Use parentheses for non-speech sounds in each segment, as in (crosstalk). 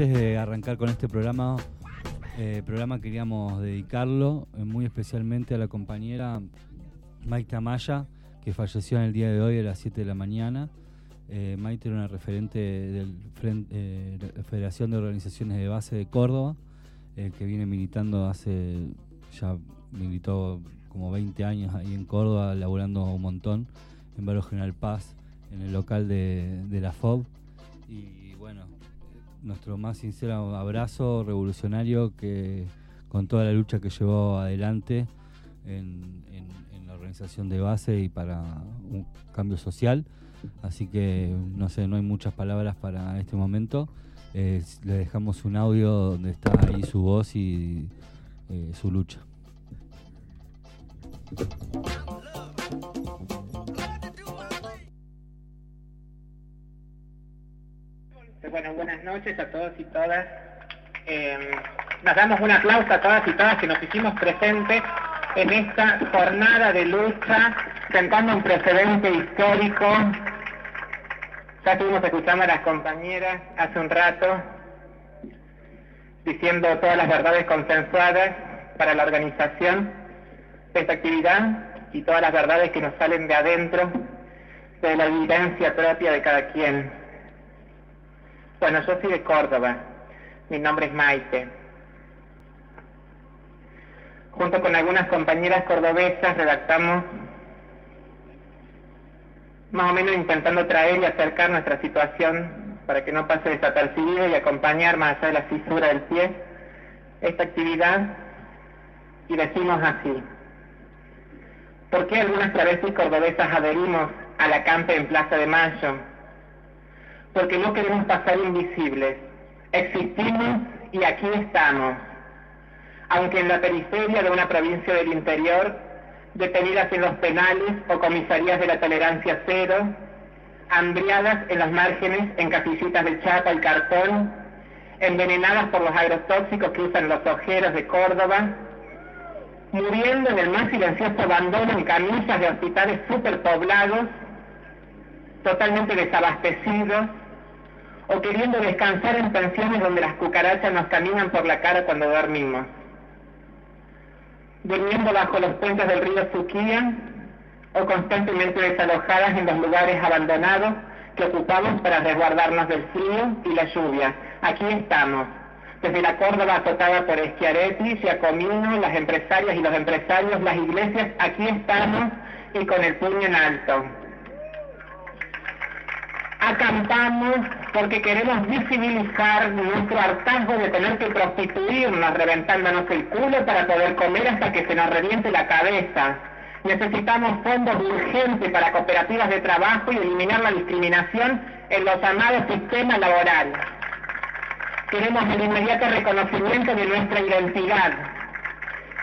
antes de arrancar con este programa, eh, programa queríamos dedicarlo eh, muy especialmente a la compañera Maite Amaya, que falleció el día de hoy a las 7 de la mañana. Eh, Maite era una referente de la Federación de Organizaciones de Base de Córdoba, que viene militando hace, ya militó como 20 años ahí en Córdoba, laburando un montón en Barrio General Paz, en el local de, la FOB. Nuestro más sincero abrazo revolucionario que con toda la lucha que llevó adelante en, la organización de base y para un cambio social. Así que no sé, no hay muchas palabras para este momento. Eh, le dejamos un audio donde está ahí su voz y eh, su lucha. Bueno, buenas noches a todos y todas. Eh, nos damos un aplauso a todas y todas que nos hicimos presentes en esta jornada de lucha, sentando un precedente histórico. Ya estuvimos escuchando a las compañeras hace un rato diciendo todas las verdades consensuadas para la organización de esta actividad y todas las verdades que nos salen de adentro de la vivencia propia de cada quien. Bueno, yo soy de Córdoba. Mi nombre es Maite. Junto con algunas compañeras cordobesas redactamos más o menos intentando traer y acercar nuestra situación para que no pase desapercibido y acompañar más allá de la fisura del pie esta actividad y decimos así. ¿Por qué algunas travestis cordobesas adherimos a la campe en Plaza de Mayo? Porque no queremos pasar invisibles. Existimos y aquí estamos. Aunque en la periferia de una provincia del interior, detenidas en los penales o comisarías de la tolerancia cero, hambriadas en los márgenes en casillitas de chapa y cartón, envenenadas por los agrotóxicos que usan los ojeros de Córdoba, muriendo en el más silencioso abandono en camillas de hospitales superpoblados, totalmente desabastecidos, o queriendo descansar en pensiones donde las cucarachas nos caminan por la cara cuando dormimos. Durmiendo bajo los puentes del río Suquía, o constantemente desalojadas en los lugares abandonados que ocupamos para resguardarnos del frío y la lluvia, aquí estamos. Desde la Córdoba azotada por Schiaretti, Giacomino, las empresarias y los empresarios, las iglesias, aquí estamos y con el puño en alto. Acampamos porque queremos visibilizar nuestro hartazgo de tener que prostituirnos reventándonos el culo para poder comer hasta que se nos reviente la cabeza. Necesitamos fondos urgentes para cooperativas de trabajo y eliminar la discriminación en los llamados sistemas laborales. Queremos el inmediato reconocimiento de nuestra identidad.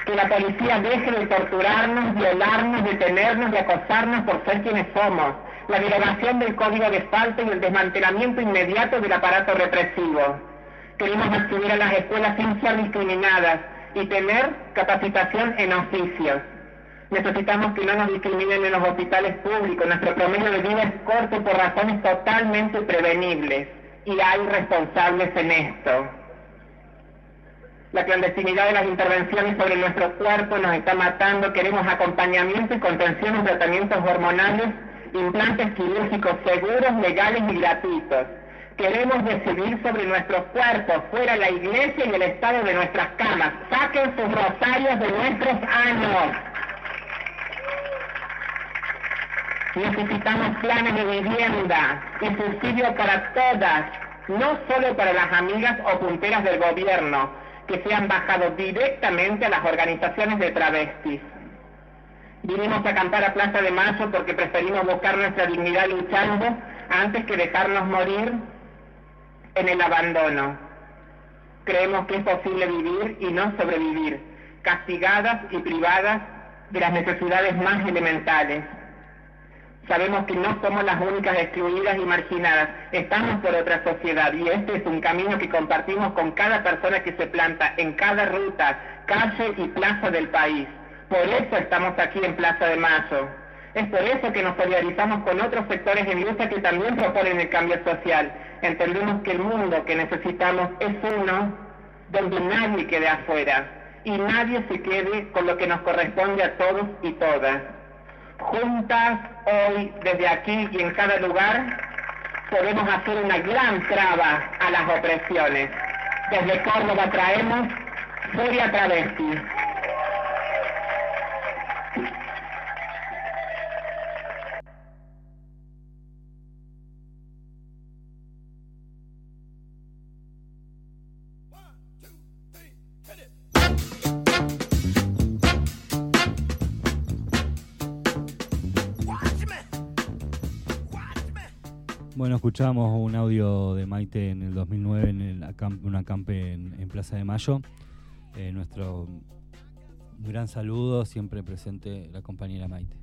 Que la policía deje de torturarnos, violarnos, detenernos y acosarnos por ser quienes somos la derogación del código de falta y el desmantelamiento inmediato del aparato represivo. Queremos acceder a las escuelas sin ser discriminadas y tener capacitación en oficios. Necesitamos que no nos discriminen en los hospitales públicos. Nuestro promedio de vida es corto por razones totalmente prevenibles y hay responsables en esto. La clandestinidad de las intervenciones sobre nuestro cuerpo nos está matando. Queremos acompañamiento y contención en tratamientos hormonales implantes quirúrgicos seguros, legales y gratuitos. Queremos decidir sobre nuestros cuerpos, fuera la iglesia y el estado de nuestras camas. Saquen sus rosarios de nuestros años. Necesitamos planes de vivienda y subsidio para todas, no solo para las amigas o punteras del gobierno, que sean bajados directamente a las organizaciones de travestis. Vinimos a acampar a Plaza de Mayo porque preferimos buscar nuestra dignidad luchando antes que dejarnos morir en el abandono. Creemos que es posible vivir y no sobrevivir, castigadas y privadas de las necesidades más elementales. Sabemos que no somos las únicas excluidas y marginadas, estamos por otra sociedad y este es un camino que compartimos con cada persona que se planta en cada ruta, calle y plaza del país. Por eso estamos aquí en Plaza de Mayo. Es por eso que nos solidarizamos con otros sectores en lucha que también proponen el cambio social. Entendemos que el mundo que necesitamos es uno donde nadie quede afuera y nadie se quede con lo que nos corresponde a todos y todas. Juntas, hoy, desde aquí y en cada lugar, podemos hacer una gran traba a las opresiones. Desde Córdoba traemos Furia Travesti. Bueno, escuchamos un audio de Maite en el 2009 en el acamp- en Plaza de Mayo. Eh, nuestro gran saludo, siempre presente la compañera Maite.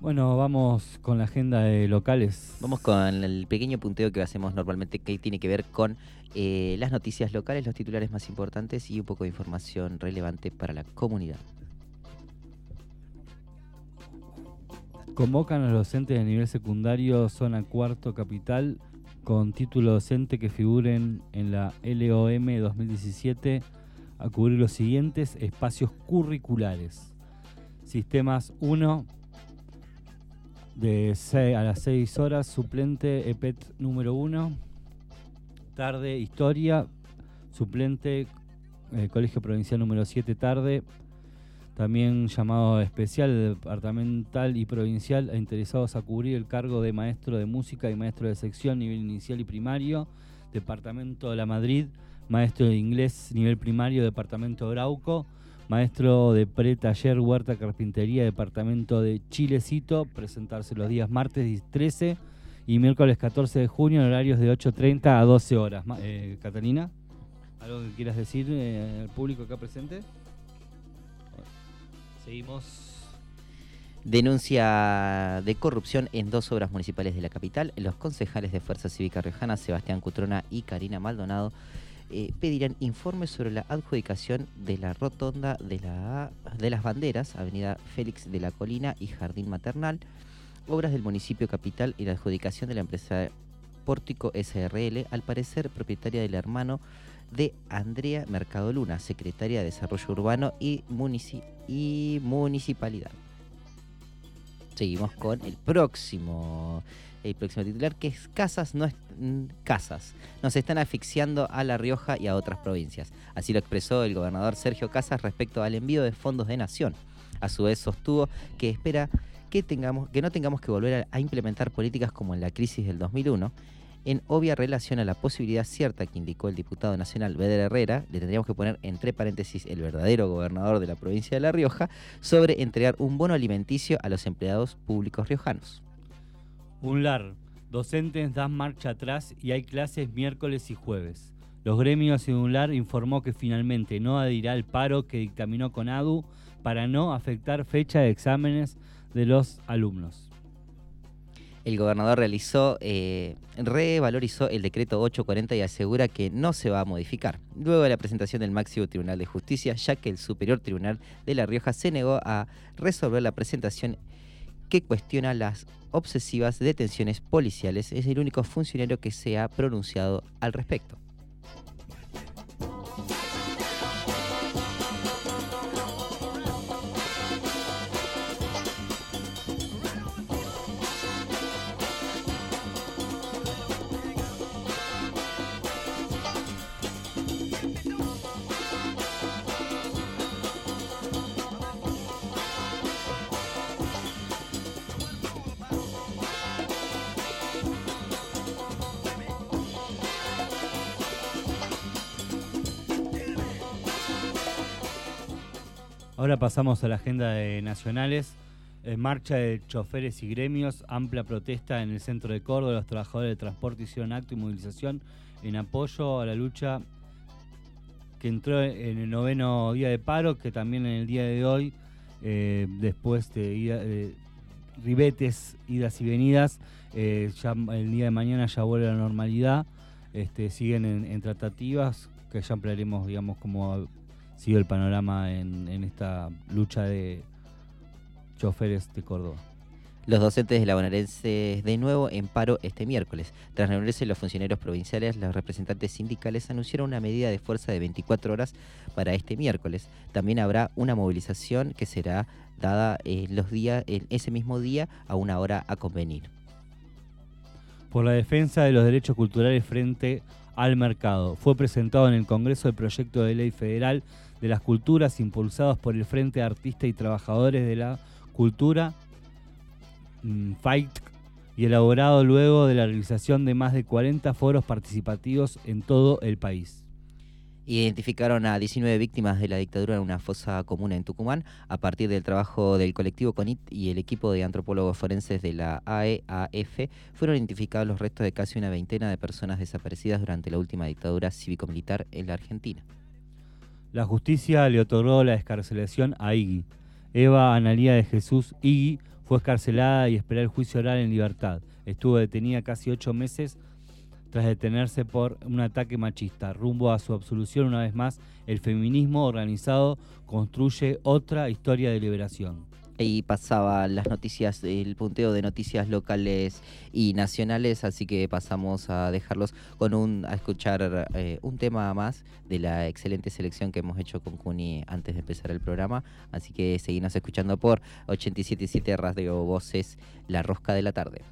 Bueno, vamos con la agenda de locales. Vamos con el pequeño punteo que hacemos normalmente que tiene que ver con eh, las noticias locales, los titulares más importantes y un poco de información relevante para la comunidad. Convocan a los docentes de nivel secundario zona cuarto capital con título docente que figuren en la LOM 2017 a cubrir los siguientes espacios curriculares. Sistemas 1 de 6 a las 6 horas, suplente EPET número 1. Tarde, historia, suplente eh, Colegio Provincial número 7 tarde. También llamado especial departamental y provincial a interesados a cubrir el cargo de maestro de música y maestro de sección nivel inicial y primario, Departamento de la Madrid, maestro de inglés nivel primario, Departamento de Brauco, maestro de pre-taller Huerta Carpintería, Departamento de Chilecito, presentarse los días martes 13 y miércoles 14 de junio en horarios de 8.30 a 12 horas. Eh, Catalina, ¿algo que quieras decir eh, al público acá presente? Seguimos. Denuncia de corrupción en dos obras municipales de la capital. Los concejales de Fuerza Cívica Riojana, Sebastián Cutrona y Karina Maldonado, eh, pedirán informes sobre la adjudicación de la rotonda de, la, de las banderas, Avenida Félix de la Colina y Jardín Maternal, obras del municipio capital y la adjudicación de la empresa Pórtico SRL, al parecer propietaria del hermano de Andrea Mercado Luna, secretaria de Desarrollo Urbano y, munici- y Municipalidad. Seguimos con el próximo, el próximo titular que es Casas no es- Casas. Nos están asfixiando a La Rioja y a otras provincias. Así lo expresó el gobernador Sergio Casas respecto al envío de fondos de nación. A su vez sostuvo que espera que tengamos que no tengamos que volver a implementar políticas como en la crisis del 2001 en obvia relación a la posibilidad cierta que indicó el diputado nacional Beder Herrera, le tendríamos que poner entre paréntesis el verdadero gobernador de la provincia de La Rioja, sobre entregar un bono alimenticio a los empleados públicos riojanos. UNLAR. Docentes dan marcha atrás y hay clases miércoles y jueves. Los gremios de UNLAR informó que finalmente no adherirá al paro que dictaminó con ADU para no afectar fecha de exámenes de los alumnos. El gobernador realizó, eh, revalorizó el decreto 840 y asegura que no se va a modificar. Luego de la presentación del máximo Tribunal de Justicia, ya que el Superior Tribunal de La Rioja se negó a resolver la presentación que cuestiona las obsesivas detenciones policiales, es el único funcionario que se ha pronunciado al respecto. Ahora pasamos a la agenda de nacionales. Eh, marcha de choferes y gremios, amplia protesta en el centro de Córdoba. Los trabajadores de transporte hicieron acto y movilización en apoyo a la lucha que entró en el noveno día de paro, que también en el día de hoy, eh, después de ribetes, idas y venidas, eh, ya el día de mañana ya vuelve a la normalidad. Este, siguen en, en tratativas, que ya ampliaremos, digamos, cómo ha sido el panorama en, en esta lucha de choferes de Córdoba. Los docentes de la bonaerense de nuevo en paro este miércoles. Tras reunirse los funcionarios provinciales, los representantes sindicales anunciaron una medida de fuerza de 24 horas para este miércoles. También habrá una movilización que será dada en los días, en ese mismo día a una hora a convenir. por la defensa de los derechos culturales frente al mercado. Fue presentado en el Congreso el proyecto de ley federal de las culturas impulsados por el Frente de Artistas y Trabajadores de la Cultura, mm, FAIT, y elaborado luego de la realización de más de 40 foros participativos en todo el país. Identificaron a 19 víctimas de la dictadura en una fosa común en Tucumán a partir del trabajo del colectivo CONIT y el equipo de antropólogos forenses de la AEAF. Fueron identificados los restos de casi una veintena de personas desaparecidas durante la última dictadura cívico-militar en la Argentina. La justicia le otorgó la escarcelación a Iggy. Eva Analía de Jesús Iggy fue escarcelada y esperó el juicio oral en libertad. Estuvo detenida casi ocho meses tras detenerse por un ataque machista. Rumbo a su absolución, una vez más, el feminismo organizado construye otra historia de liberación. Ahí pasaba las noticias, el punteo de noticias locales y nacionales, así que pasamos a dejarlos con un, a escuchar eh, un tema más de la excelente selección que hemos hecho con Cuni antes de empezar el programa. Así que seguimos escuchando por 877 Radio Voces, La Rosca de la Tarde.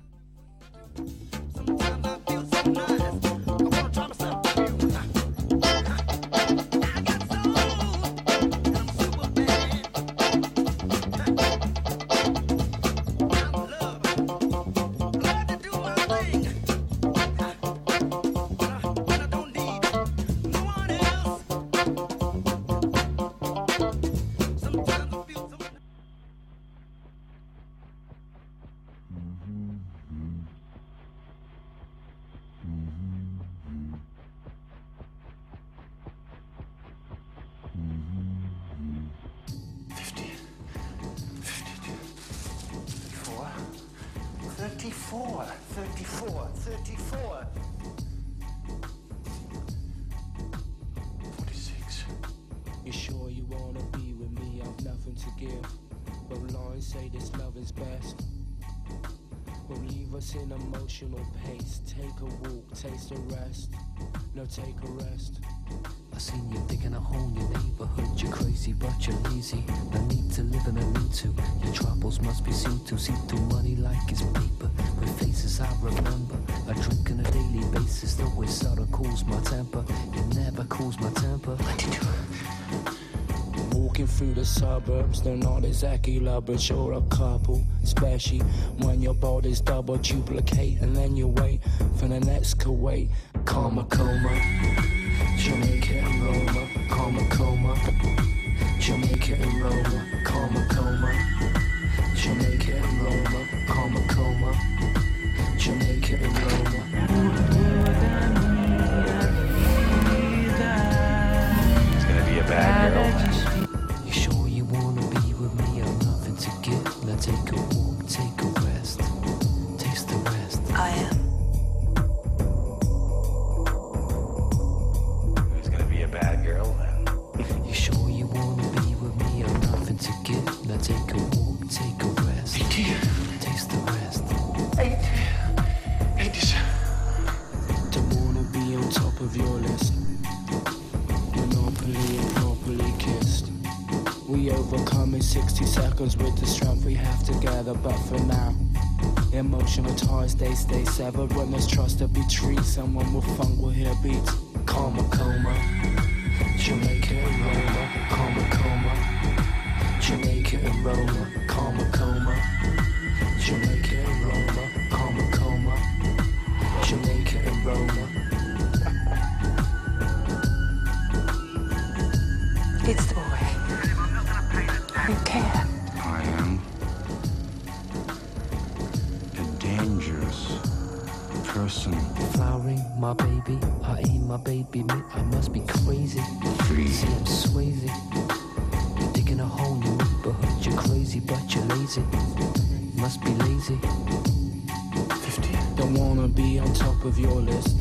Exactly lovers, you're a couple. Especially when your body's double duplicate, and then you wait for the next Kuwait. Karma coma, Jamaica and Roma, karma coma, Jamaica and Roma, karma coma, Jamaica and Roma, karma coma, Jamaica and Roma. Someone with fun will hear beats. Karma coma. Jamaica and Roma. Coma. Jamaica and Roma. Baby meat. I must be crazy. See, I'm. You're digging a hole in your neighborhood. You're crazy, but you're lazy. Must be lazy. 50. Don't wanna be on top of your list.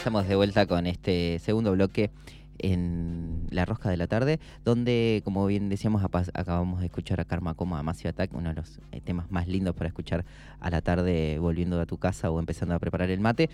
Estamos de vuelta con este segundo bloque en La Rosca de la Tarde, donde, como bien decíamos, acabamos de escuchar a Karma Coma Massive Attack, uno de los eh, temas más lindos para escuchar a la tarde volviendo a tu casa o empezando a preparar el mate.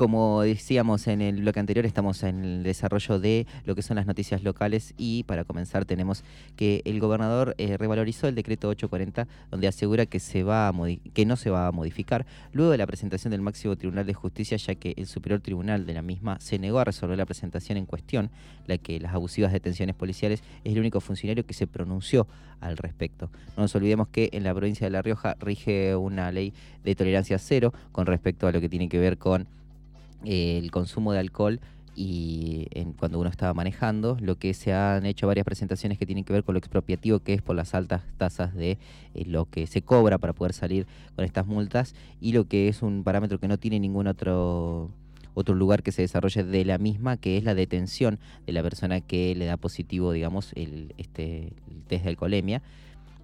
Como decíamos en el bloque anterior, estamos en el desarrollo de lo que son las noticias locales y para comenzar tenemos que el gobernador eh, revalorizó el decreto 840 donde asegura que, se va a que no se va a modificar luego de la presentación del máximo tribunal de justicia ya que el superior tribunal de la misma se negó a resolver la presentación en cuestión, la que las abusivas detenciones policiales es el único funcionario que se pronunció al respecto. No nos olvidemos que en la provincia de La Rioja rige una ley de tolerancia cero con respecto a lo que tiene que ver con el consumo de alcohol y en- cuando uno estaba manejando, lo que se han hecho varias presentaciones que tienen que ver con lo expropiativo que es por las altas tasas de eh, lo que se cobra para poder salir con estas multas y lo que es un parámetro que no tiene ningún otro otro lugar que se desarrolle de la misma, que es la detención de la persona que le da positivo, digamos, el, este, el test de alcoholemia,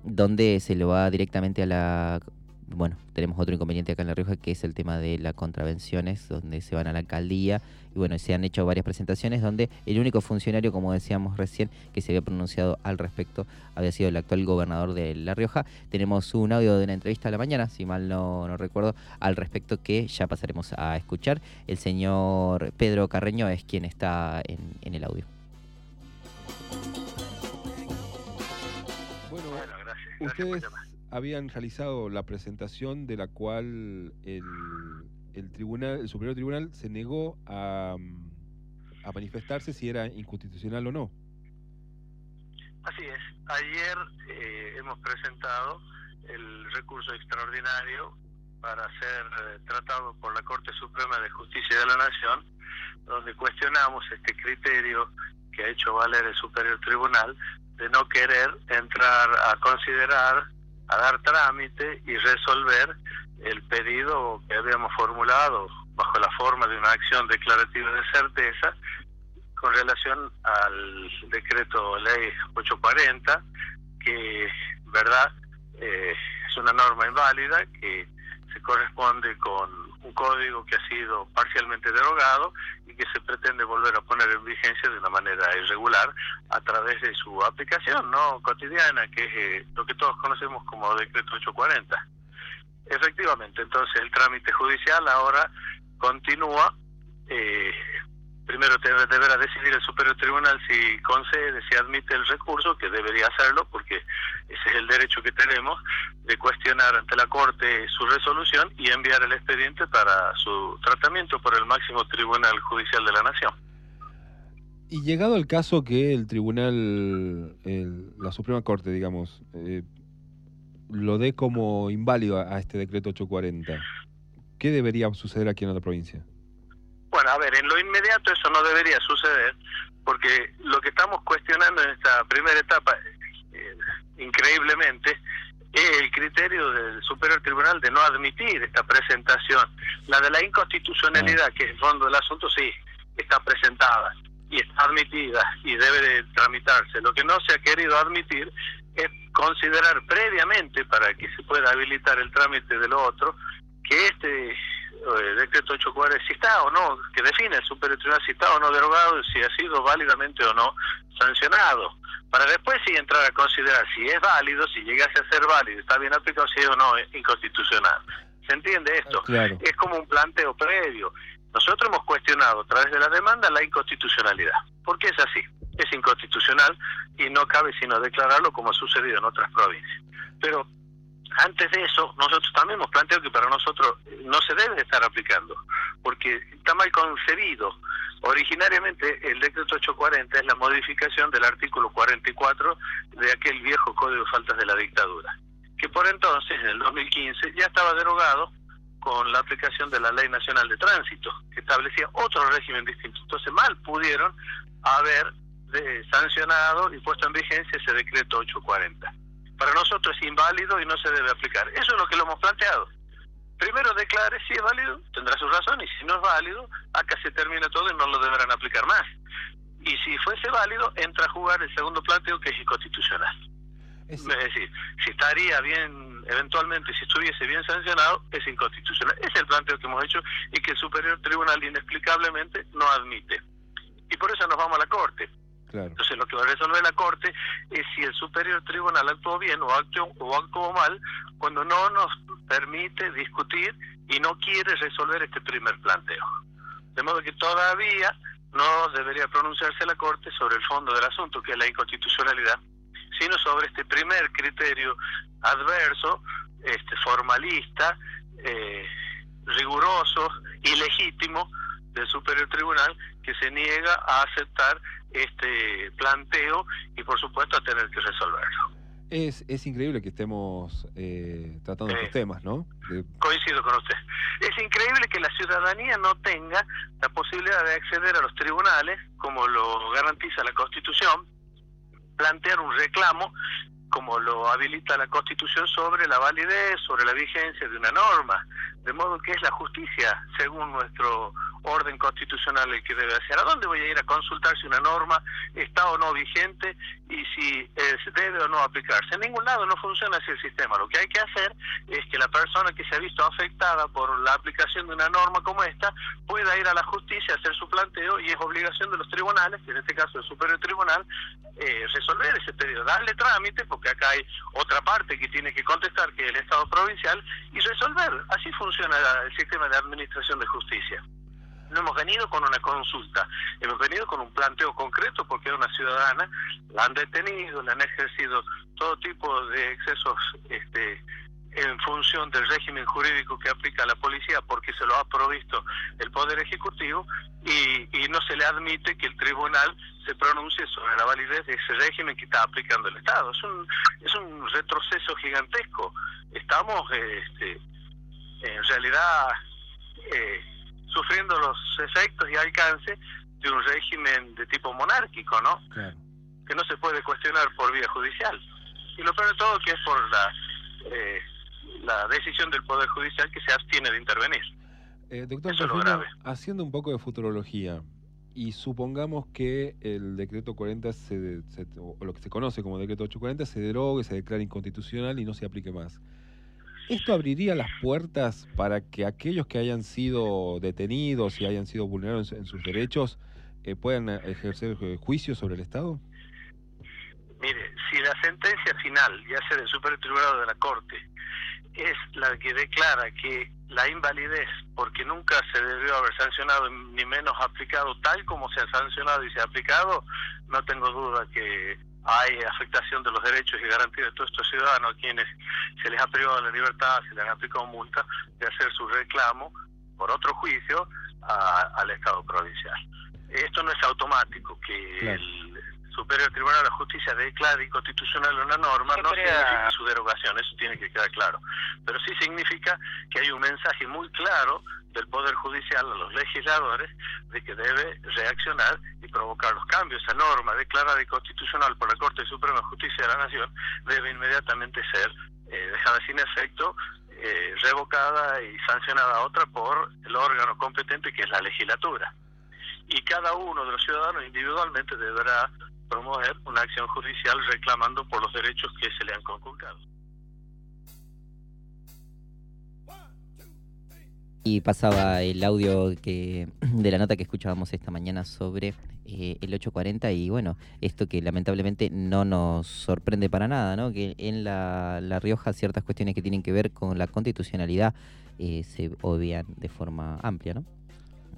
donde se lo va directamente a la bueno, tenemos otro inconveniente acá en La Rioja que es el tema de las contravenciones, donde se van a la alcaldía y bueno, se han hecho varias presentaciones donde el único funcionario, como decíamos recién, que se había pronunciado al respecto había sido el actual gobernador de La Rioja. Tenemos un audio de una entrevista a la mañana, si mal no, no recuerdo, al respecto que ya pasaremos a escuchar. El señor Pedro Carreño es quien está en, en el audio. Bueno, Bueno, gracias. ustedes. Habían realizado la presentación de la cual el, el tribunal, el superior tribunal se negó a, a manifestarse si era inconstitucional o no. Así es. Ayer eh, hemos presentado el recurso extraordinario para ser eh, tratado por la Corte Suprema de Justicia de la Nación, donde cuestionamos este criterio que ha hecho valer el Superior Tribunal de no querer entrar a considerar, a dar trámite y resolver el pedido que habíamos formulado bajo la forma de una acción declarativa de certeza con relación al decreto ley 840, que, verdad, eh, es una norma inválida que corresponde con un código que ha sido parcialmente derogado y que se pretende volver a poner en vigencia de una manera irregular a través de su aplicación no cotidiana, que es eh, lo que todos conocemos como decreto 840. Efectivamente, entonces el trámite judicial ahora continúa. Eh, primero deberá decidir el Superior Tribunal si concede, si admite el recurso, que debería hacerlo, porque ese es el derecho que tenemos de cuestionar ante la Corte su resolución y enviar el expediente para su tratamiento por el máximo Tribunal Judicial de la Nación. Y llegado al caso que el tribunal, la Suprema Corte, digamos, eh, lo dé como inválido a, a este decreto 840, ¿qué debería suceder aquí en la provincia? A ver, en lo inmediato eso no debería suceder, porque lo que estamos cuestionando en esta primera etapa, eh, increíblemente, es el criterio del Superior Tribunal de no admitir esta presentación. La de la inconstitucionalidad, que es el fondo del asunto, sí, está presentada y está admitida y debe de tramitarse. Lo que no se ha querido admitir es considerar previamente, para que se pueda habilitar el trámite de lo otro, que este eh, decreto 840, si está o no, que define el Superior Tribunal si está o no derogado, si ha sido válidamente o no sancionado, para después sí entrar a considerar si es válido, si llegase a ser válido, está bien aplicado, si es o no es inconstitucional. ¿Se entiende esto? Claro. Es como un planteo previo. Nosotros hemos cuestionado a través de la demanda la inconstitucionalidad. ¿Por qué es así? Es inconstitucional y no cabe sino declararlo como ha sucedido en otras provincias. Pero antes de eso, nosotros también hemos planteado que para nosotros no se debe estar aplicando, porque está mal concebido. Originariamente el decreto 840 es la modificación del artículo 44 de aquel viejo Código de Faltas de la Dictadura, que por entonces, en el 2015, ya estaba derogado con la aplicación de la Ley Nacional de Tránsito, que establecía otro régimen distinto. Entonces mal pudieron haber eh, sancionado y puesto en vigencia ese decreto 840 para nosotros es inválido y no se debe aplicar. Eso es lo que lo hemos planteado. Primero declare si es válido, tendrá su razón, y si no es válido, acá se termina todo y no lo deberán aplicar más. Y si fuese válido, entra a jugar el segundo planteo que es inconstitucional. Es- Es decir, si estaría bien, eventualmente, si estuviese bien sancionado, es inconstitucional. Es el planteo que hemos hecho y que el Superior Tribunal inexplicablemente no admite. Y por eso nos vamos a la Corte. Entonces lo que va a resolver la Corte es si el Superior Tribunal actuó bien o actuó, o actuó mal cuando no nos permite discutir y no quiere resolver este primer planteo. De modo que todavía no debería pronunciarse la Corte sobre el fondo del asunto, que es la inconstitucionalidad, sino sobre este primer criterio adverso, este formalista, eh, riguroso y legítimo del Superior Tribunal que se niega a aceptar este planteo y por supuesto a tener que resolverlo. Es, es increíble que estemos eh, tratando Sí. estos temas, ¿no? De- Coincido con usted. Es increíble que la ciudadanía no tenga la posibilidad de acceder a los tribunales, como lo garantiza la Constitución, plantear un reclamo, como lo habilita la Constitución, sobre la validez, sobre la vigencia de una norma. De modo que es la justicia, según nuestro orden constitucional el que debe hacer. ¿A dónde voy a ir a consultar si una norma está o no vigente y si eh, debe o no aplicarse? En ningún lado no funciona así el sistema. Lo que hay que hacer es que la persona que se ha visto afectada por la aplicación de una norma como esta pueda ir a la justicia a hacer su planteo y es obligación de los tribunales, en este caso el Superior Tribunal, eh, resolver ese pedido, darle trámite, porque acá hay otra parte que tiene que contestar, que es el Estado provincial, y resolver. Así funciona el sistema de administración de justicia. No hemos venido con una consulta, hemos venido con un planteo concreto porque es una ciudadana, la han detenido, le han ejercido todo tipo de excesos este, en función del régimen jurídico que aplica la policía porque se lo ha provisto el Poder Ejecutivo y, y no se le admite que el tribunal se pronuncie sobre la validez de ese régimen que está aplicando el Estado. Es un, es un retroceso gigantesco. Estamos este, en realidad eh, sufriendo los efectos y alcance de un régimen de tipo monárquico, ¿no? Claro. Que no se puede cuestionar por vía judicial. Y lo peor de todo que es por la, eh, la decisión del Poder Judicial que se abstiene de intervenir. Eh, doctor Eso es lo Perfino, grave. haciendo un poco de futurología, y supongamos que el decreto 40, se, se- o lo que se conoce como decreto 840, se derogue, se declare inconstitucional y no se aplique más. ¿Esto abriría las puertas para que aquellos que hayan sido detenidos y hayan sido vulnerados en, sus derechos eh, puedan eh, ejercer eh, juicios sobre el Estado? Mire, si la sentencia final, ya sea del Superior Tribunal de la Corte, es la que declara que la invalidez, porque nunca se debió haber sancionado ni menos aplicado tal como se ha sancionado y se ha aplicado, no tengo duda que hay afectación de los derechos y garantías de todos estos ciudadanos a quienes se les ha privado la libertad, se les han aplicado multa, de hacer su reclamo por otro juicio a- al Estado provincial. Esto no es automático, que Claro. el Superior Tribunal de Justicia declare inconstitucional una norma, no significa su derogación, eso tiene que quedar claro. Pero sí significa que hay un mensaje muy claro del Poder Judicial a los legisladores de que debe reaccionar y provocar los cambios. Esa norma declarada inconstitucional por la Corte Suprema de Justicia de la Nación debe inmediatamente ser eh, dejada sin efecto, eh, revocada y sancionada otra por el órgano competente que es la legislatura. Y cada uno de los ciudadanos individualmente deberá promover una acción judicial reclamando por los derechos que se le han conculcado. Y pasaba el audio que de la nota que escuchábamos esta mañana sobre eh, el 840 y bueno, esto que lamentablemente no nos sorprende para nada, ¿no? Que en la, la Rioja ciertas cuestiones que tienen que ver con la constitucionalidad eh, se obvian de forma amplia, ¿no?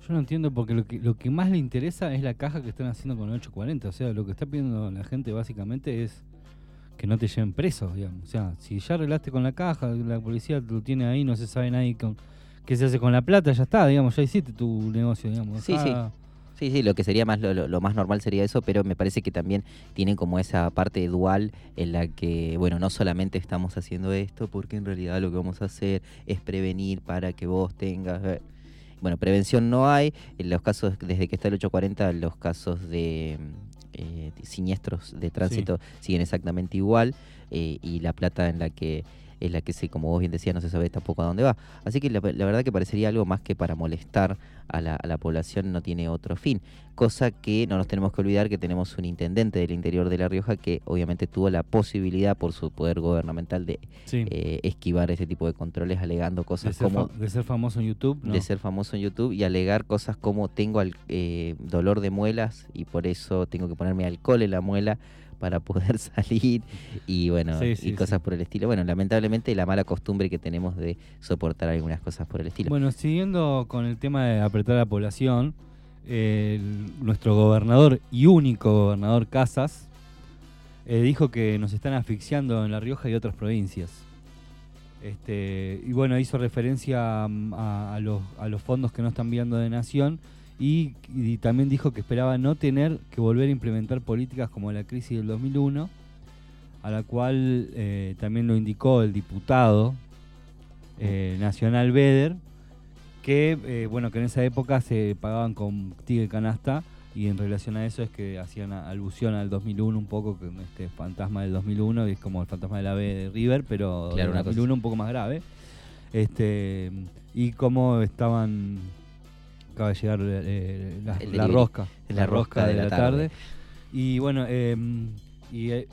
Yo no entiendo porque lo que, lo que más le interesa es la caja que están haciendo con el 840. O sea, lo que está pidiendo la gente básicamente es que no te lleven preso, digamos. O sea, si ya arreglaste con la caja, la policía lo tiene ahí, no se sabe nadie con, qué se hace con la plata, ya está, digamos, ya hiciste tu negocio, digamos. Sí, sí. Sí, sí, lo que sería más lo, lo- lo más normal sería eso, pero me parece que también tienen como esa parte dual en la que, bueno, no solamente estamos haciendo esto, porque en realidad lo que vamos a hacer es prevenir para que vos tengas... Bueno, prevención no hay, en los casos, desde que está el 840, los casos de eh, siniestros de tránsito siguen exactamente igual, eh, y la plata en la que es la que se, como vos bien decías, no se sabe tampoco a dónde va. Así que la, la verdad que parecería algo más que para molestar a la, a la población no tiene otro fin. Cosa que no nos tenemos que olvidar que tenemos un intendente del interior de La Rioja que obviamente tuvo la posibilidad por su poder gubernamental de Sí. eh, esquivar ese tipo de controles alegando cosas como de ser famoso en YouTube, no. de ser famoso en YouTube y alegar cosas como tengo al- eh, dolor de muelas y por eso tengo que ponerme alcohol en la muela para poder (laughs) salir y bueno, Sí, y cosas sí. por el estilo. Bueno, lamentablemente la mala costumbre que tenemos de soportar algunas cosas por el estilo. Bueno, siguiendo con el tema de apretar a la población, nuestro gobernador y único gobernador Casas eh, dijo que nos están asfixiando en La Rioja y otras provincias. Este, y bueno, hizo referencia mm, a, a los, a los fondos que no están viendo de Nación y, y también dijo que esperaba no tener que volver a implementar políticas como la crisis del 2001, a la cual eh, también lo indicó el diputado eh, Nacional Beder, que eh, bueno que en esa época se pagaban con tigre canasta y en relación a eso es que hacían alusión al 2001 un poco con este fantasma del 2001 y es como el fantasma de la B de River pero Claro, del una cosa 2001 un poco más grave. Este y cómo estaban acaba de llegar eh, la, El la rosca. La rosca de la tarde. Y bueno, eh, y eh,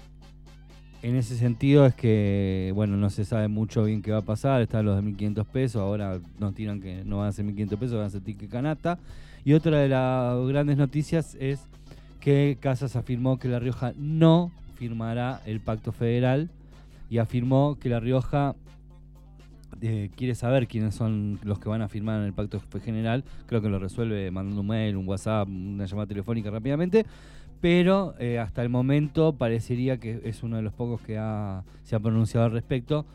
en ese sentido es que, bueno, no se sabe mucho bien qué va a pasar. Están los de 1.500 pesos, ahora nos tiran que no van a ser 1.500 pesos, van a ser ticket canasta. Y otra de las grandes noticias es que Casas afirmó que La Rioja no firmará el pacto federal y afirmó que La Rioja eh, quiere saber quiénes son los que van a firmar en el pacto general. Creo que lo resuelve mandando un mail, un WhatsApp, una llamada telefónica rápidamente. Pero eh, hasta el momento parecería que es uno de los pocos que ha- se ha pronunciado al respecto,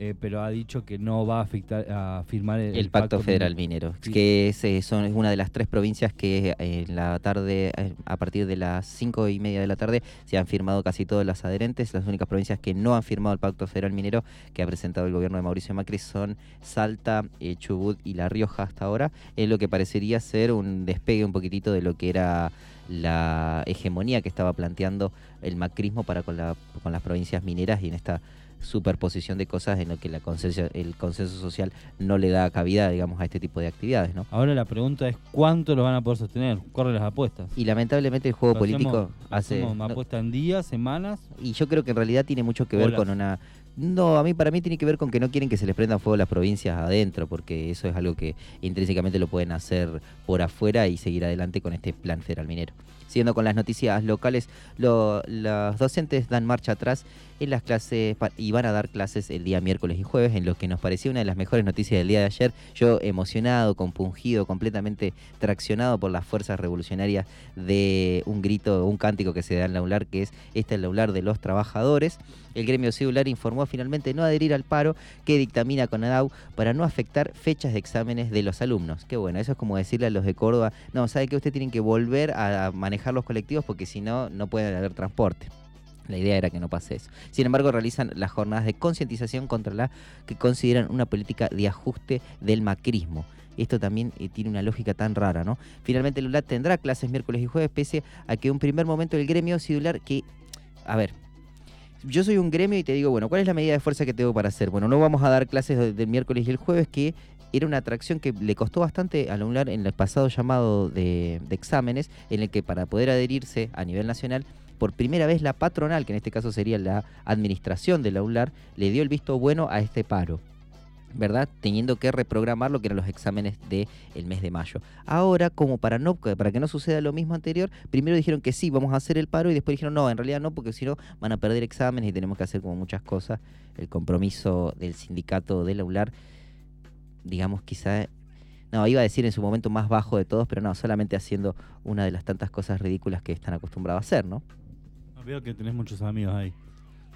eh, pero ha dicho que no va a, afectar, a firmar el, El, Pacto Federal Minero, Sí. que es, eh, son, es una de las tres provincias que eh, en la tarde, a partir de las cinco y media de la tarde, se han firmado casi todas las adherentes. Las únicas provincias que no han firmado el Pacto Federal Minero que ha presentado el gobierno de Mauricio Macri son Salta, eh, Chubut y La Rioja hasta ahora, en lo que parecería ser un despegue un poquitito de lo que era la hegemonía que estaba planteando el macrismo para con, la, con las provincias mineras y en esta superposición de cosas en lo que la consenso, el consenso social no le da cabida, digamos, a este tipo de actividades, ¿no? Ahora la pregunta es cuánto lo van a poder sostener. Corre las apuestas. Y lamentablemente el juego político hace... no- apuesta en días, semanas. y yo creo que en realidad tiene mucho que ver con una... No, a mí para mí tiene que ver con que no quieren que se les prendan fuego las provincias adentro, porque eso es algo que intrínsecamente lo pueden hacer por afuera y seguir adelante con este plan federal minero. Siguiendo con las noticias locales, lo- los docentes dan marcha atrás en las clases y van a dar clases el día miércoles y jueves, en lo que nos parecía una de las mejores noticias del día de ayer. Yo emocionado, compungido, completamente traccionado por las fuerzas revolucionarias de un grito, un cántico que se da en la ULAR, que es este el laular de los trabajadores. El gremio celular informó finalmente no adherir al paro que dictamina CONADAU para no afectar fechas de exámenes de los alumnos. Qué bueno, eso es como decirle a los de Córdoba, no, sabe que ustedes tienen que volver a manejar los colectivos porque si no, no puede haber transporte. La idea era que no pase eso. Sin embargo, realizan las jornadas de concientización contra la que consideran una política de ajuste del macrismo. Esto también eh, tiene una lógica tan rara, ¿no? Finalmente, el ULAT tendrá clases miércoles y jueves, pese a que un primer momento el gremio celular que. A ver. Yo soy un gremio y te digo, bueno, ¿cuál es la medida de fuerza que tengo para hacer? Bueno, no vamos a dar clases de- del miércoles y el jueves, que era una atracción que le costó bastante al UNLAR en el pasado llamado de, de exámenes, en el que para poder adherirse a nivel nacional, por primera vez la patronal, que en este caso sería la administración de la UNLAR, le dio el visto bueno a este paro. ¿verdad? Teniendo que reprogramar lo que eran los exámenes del mes de mayo. Ahora, como para, no, para que no suceda lo mismo anterior, primero dijeron que sí, vamos a hacer el paro y después dijeron no, en realidad no, porque si no van a perder exámenes y tenemos que hacer como muchas cosas. El compromiso del sindicato del aular, digamos, quizá, no, iba a decir en su momento más bajo de todos, pero no, solamente haciendo una de las tantas cosas ridículas que están acostumbrados a hacer, ¿no? Veo que tenés muchos amigos ahí.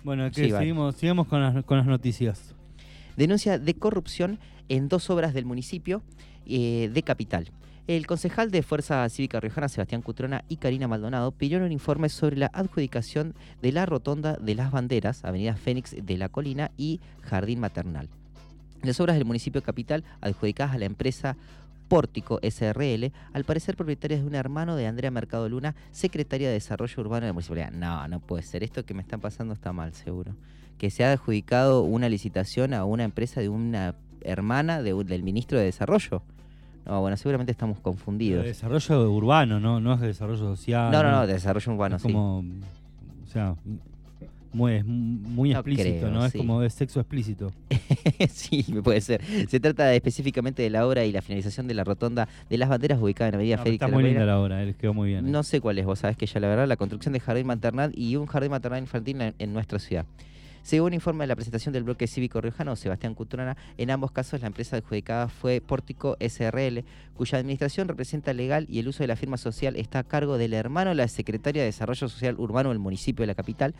Bueno, Sí, que vale. seguimos, sigamos con las, con las noticias. denuncia de corrupción en dos obras del municipio eh, de Capital. El concejal de Fuerza Cívica Riojana, Sebastián Cutrona, y Karina Maldonado pidieron un informe sobre la adjudicación de la rotonda de las banderas, Avenida Fénix de la Colina y Jardín Maternal. Las obras del municipio de Capital, adjudicadas a la empresa Pórtico SRL, al parecer propietarias de un hermano de Andrea Mercado Luna, secretaria de Desarrollo Urbano de la municipalidad. No, no puede ser. Esto que me están pasando está mal, seguro que se ha adjudicado una licitación a una empresa de una hermana de del ministro de Desarrollo. No, bueno, seguramente estamos De confundidos. desarrollo urbano, ¿no? No es de desarrollo social. No, no, no, de desarrollo urbano, es sí. como, o sea, muy, muy No explícito, creo, ¿no? Es como de sexo explícito. (laughs) sí, puede ser. Se trata de- específicamente de la obra y la finalización de la rotonda de las banderas ubicada en Avenida No, Félix está la muy linda la obra, les quedó muy bien. eh. No sé cuál es, vos sabés que ya la verdad, la construcción de jardín maternal y un jardín maternal infantil en, en nuestra ciudad. Según informe de la presentación del bloque cívico riojano, Sebastián Cutrona, en ambos casos la empresa adjudicada fue Pórtico SRL, cuya administración representa legal y el uso de la firma social está a cargo del hermano de la secretaria de Desarrollo Social Urbano del municipio de la capital,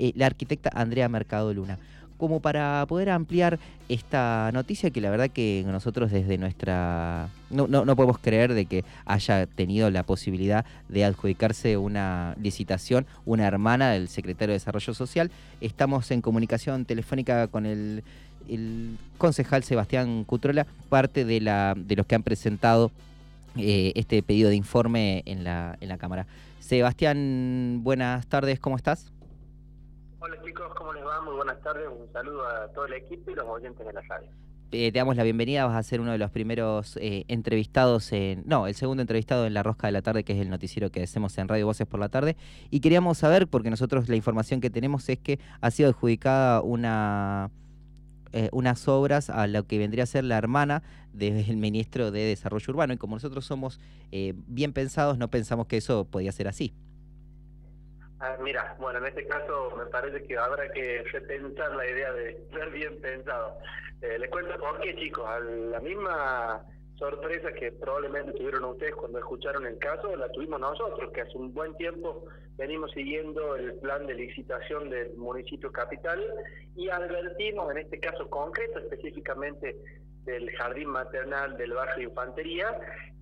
eh, la arquitecta Andrea Mercado Luna. Como para poder ampliar esta noticia que la verdad que nosotros desde nuestra... No, no, no podemos creer de que haya tenido la posibilidad de adjudicarse una licitación una hermana del secretario de Desarrollo Social. Estamos en comunicación telefónica con el, concejal Sebastián Cutrola, parte de, la, de los que han presentado eh, este pedido de informe en la, en la Cámara. Sebastián, buenas tardes, ¿cómo estás? Hola chicos, ¿cómo les va? Muy buenas tardes, un saludo a todo el equipo y los oyentes de la radio. eh, te damos la bienvenida, vas a ser uno de los primeros eh, entrevistados en... No, el segundo entrevistado en La Rosca de la Tarde, que es el noticiero que hacemos en Radio Voces por la Tarde. Y queríamos saber, porque nosotros la información que tenemos es que ha sido adjudicada una, eh, unas obras a lo que vendría a ser la hermana del ministro de Desarrollo Urbano. Y como nosotros somos eh, bien pensados, no pensamos que eso podía ser así. Mira, bueno, en este caso me parece que habrá que repensar la idea de ser bien pensado. Eh, les cuento por qué, chicos. La misma sorpresa que probablemente tuvieron ustedes cuando escucharon el caso, la tuvimos nosotros, que hace un buen tiempo venimos siguiendo el plan de licitación del municipio capital y advertimos en este caso concreto, específicamente del jardín maternal del barrio Infantería,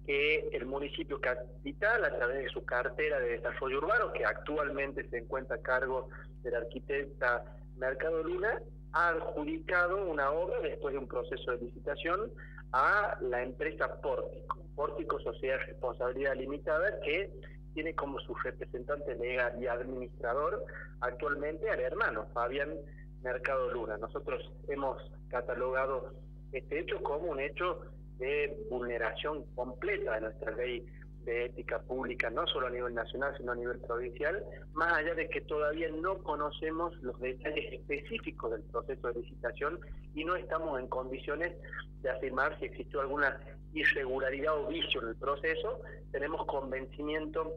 que el municipio capital, a través de su cartera de desarrollo urbano, que actualmente se encuentra a cargo de la arquitecta Mercado Luna, ha adjudicado una obra después de un proceso de licitación a la empresa Pórtico. Pórtico Sociedad Responsabilidad Limitada, que tiene como su representante legal y administrador actualmente al hermano, Fabián Mercado Luna. Nosotros hemos catalogado este hecho como un hecho de vulneración completa de nuestra ley de ética pública, no solo a nivel nacional, sino a nivel provincial, más allá de que todavía no conocemos los detalles específicos del proceso de licitación y no estamos en condiciones de afirmar si existió alguna irregularidad o vicio en el proceso, tenemos convencimiento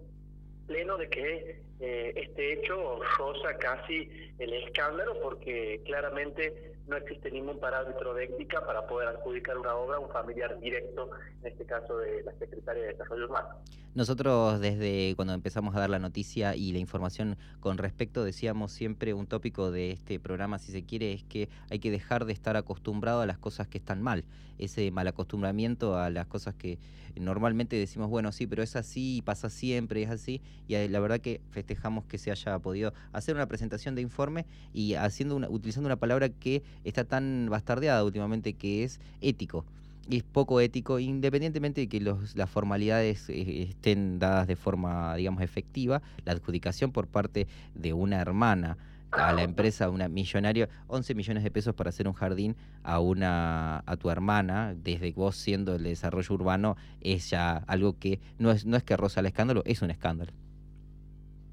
pleno de que eh, este hecho roza casi el escándalo porque claramente no existe ningún parámetro de ética para poder adjudicar una obra a un familiar directo, en este caso de la Secretaria de Desarrollo Urbano. Nosotros desde cuando empezamos a dar la noticia y la información con respecto decíamos siempre un tópico de este programa, si se quiere, es que hay que dejar de estar acostumbrado a las cosas que están mal, ese mal acostumbramiento a las cosas que normalmente decimos, bueno, sí, pero es así, pasa siempre, es así, y la verdad que festejamos que se haya podido hacer una presentación de informe y haciendo una, utilizando una palabra que está tan bastardeada últimamente, que es ético y es poco ético, independientemente de que los, las formalidades eh, estén dadas de forma, digamos, efectiva, la adjudicación por parte de una hermana a la empresa, una millonario, 11 millones de pesos para hacer un jardín a una a tu hermana, desde vos siendo el desarrollo urbano, es ya algo que no es, no es que roza el escándalo, es un escándalo.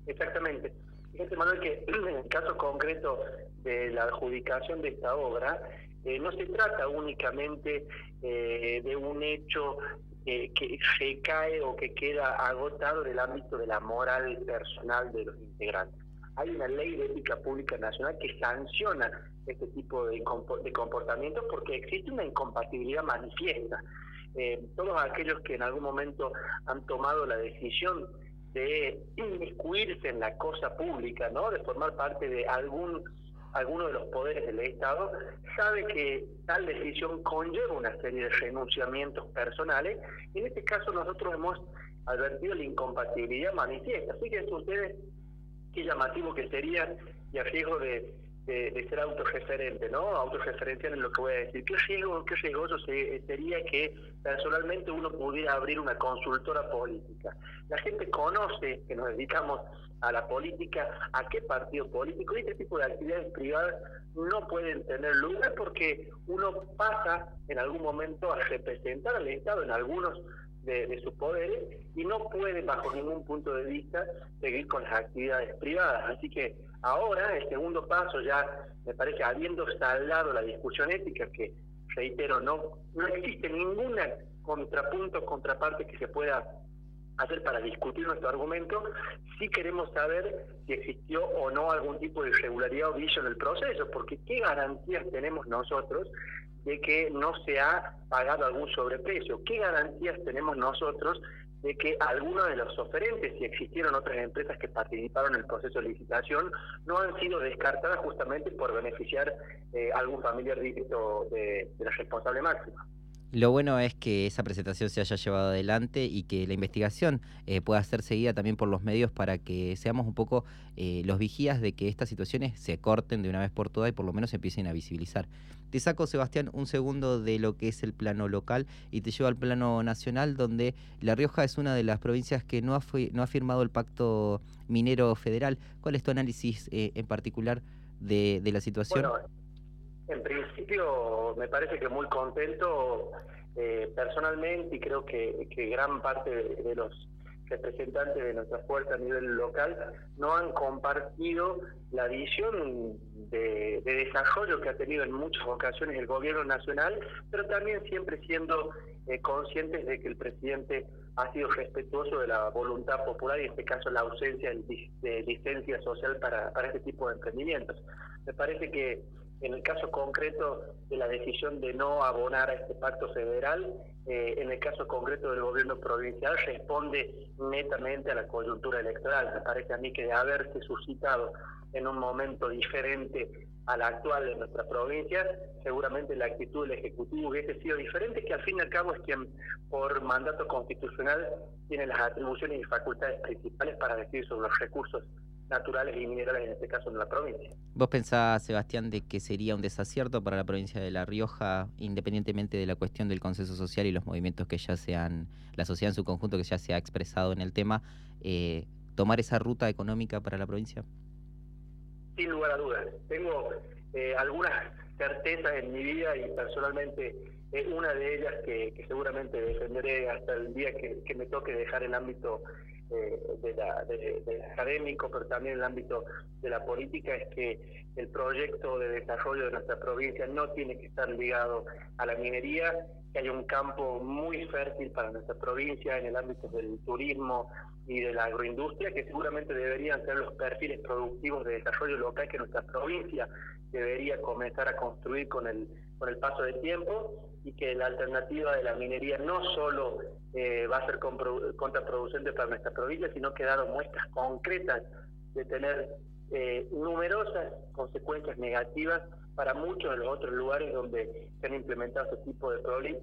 Exactamente. Fíjate, Manuel, que (clears throat) en el caso concreto de la adjudicación de esta obra, eh, no se trata únicamente eh, de un hecho eh, que recae o que queda agotado en el ámbito de la moral personal de los integrantes. Hay una ley de ética pública nacional que sanciona este tipo de, de comportamientos porque existe una incompatibilidad manifiesta. Todos aquellos que en algún momento han tomado la decisión de inmiscuirse en la cosa pública, ¿no? De formar parte de algún alguno de los poderes del Estado, sabe que tal decisión conlleva una serie de renunciamientos personales y en este caso nosotros hemos advertido la incompatibilidad manifiesta. Fíjense ustedes qué llamativo que sería y a riesgo de, de, ser autorreferente, ¿no? Autorreferencial en lo que voy a decir. ¿Qué riesgo, qué riesgoso se- sería que personalmente uno pudiera abrir una consultora política? La gente conoce que nos dedicamos a la política, a qué partido político, y este tipo de actividades privadas no pueden tener lugar porque uno pasa en algún momento a representar al Estado en algunos de, sus poderes y no puede bajo ningún punto de vista seguir con las actividades privadas. Así que ahora el segundo paso ya me parece habiendo saldado la discusión ética que reitero no no existe ninguna contrapunto contraparte que se pueda hacer para discutir nuestro argumento, sí queremos saber si existió o no algún tipo de irregularidad o vicio en el proceso, porque ¿qué garantías tenemos nosotros de que no se ha pagado algún sobreprecio? ¿Qué garantías tenemos nosotros de que algunos de los oferentes, si existieron otras empresas que participaron en el proceso de licitación, no han sido descartadas justamente por beneficiar eh, algún familiar directo de, de la responsable máxima? Lo bueno es que esa presentación se haya llevado adelante y que la investigación eh, pueda ser seguida también por los medios para que seamos un poco eh, los vigías de que estas situaciones se corten de una vez por todas y por lo menos se empiecen a visibilizar. Te saco, Sebastián, un segundo de lo que es el plano local y te llevo al plano nacional, donde La Rioja es una de las provincias que no ha, no ha firmado el pacto minero federal. ¿Cuál es tu análisis eh, en particular de, de la situación? En principio, me parece que muy contento eh, personalmente y creo que, que gran parte de, de los representantes de nuestra fuerza a nivel local no han compartido la visión de, de desarrollo que ha tenido en muchas ocasiones el gobierno nacional, pero también siempre siendo eh, conscientes de que el presidente ha sido respetuoso de la voluntad popular y en este caso la ausencia de, lic- de licencia social para, para este tipo de emprendimientos. Me parece que en el caso concreto de la decisión de no abonar a este pacto federal, eh, en el caso concreto del gobierno provincial responde netamente a la coyuntura electoral. Me parece a mí que de haberse suscitado en un momento diferente al actual de nuestra provincia, seguramente la actitud del Ejecutivo hubiese sido diferente, que al fin y al cabo es quien por mandato constitucional tiene las atribuciones y facultades principales para decidir sobre los recursos naturales y minerales, en este caso en la provincia. ¿Vos pensás, Sebastián, de que sería un desacierto para la provincia de La Rioja, independientemente de la cuestión del consenso social y los movimientos que ya se han, la sociedad en su conjunto que ya se ha expresado en el tema, eh, tomar esa ruta económica para la provincia? Sin lugar a dudas. Tengo eh, algunas certezas en mi vida y personalmente eh, una de ellas que, que seguramente defenderé hasta el día que, que me toque dejar el ámbito de la, de- del académico, pero también el ámbito de la política, es que el proyecto de desarrollo de nuestra provincia no tiene que estar ligado a la minería, que hay un campo muy fértil para nuestra provincia en el ámbito del turismo y de la agroindustria, que seguramente deberían ser los perfiles productivos de desarrollo local que nuestra provincia debería comenzar a construir con el, con el paso del tiempo y que la alternativa de la minería no solo eh, va a ser contraproducente para nuestra provincia, sino que ha dado muestras concretas de tener eh, numerosas consecuencias negativas para muchos de los otros lugares donde se han implementado este tipo de,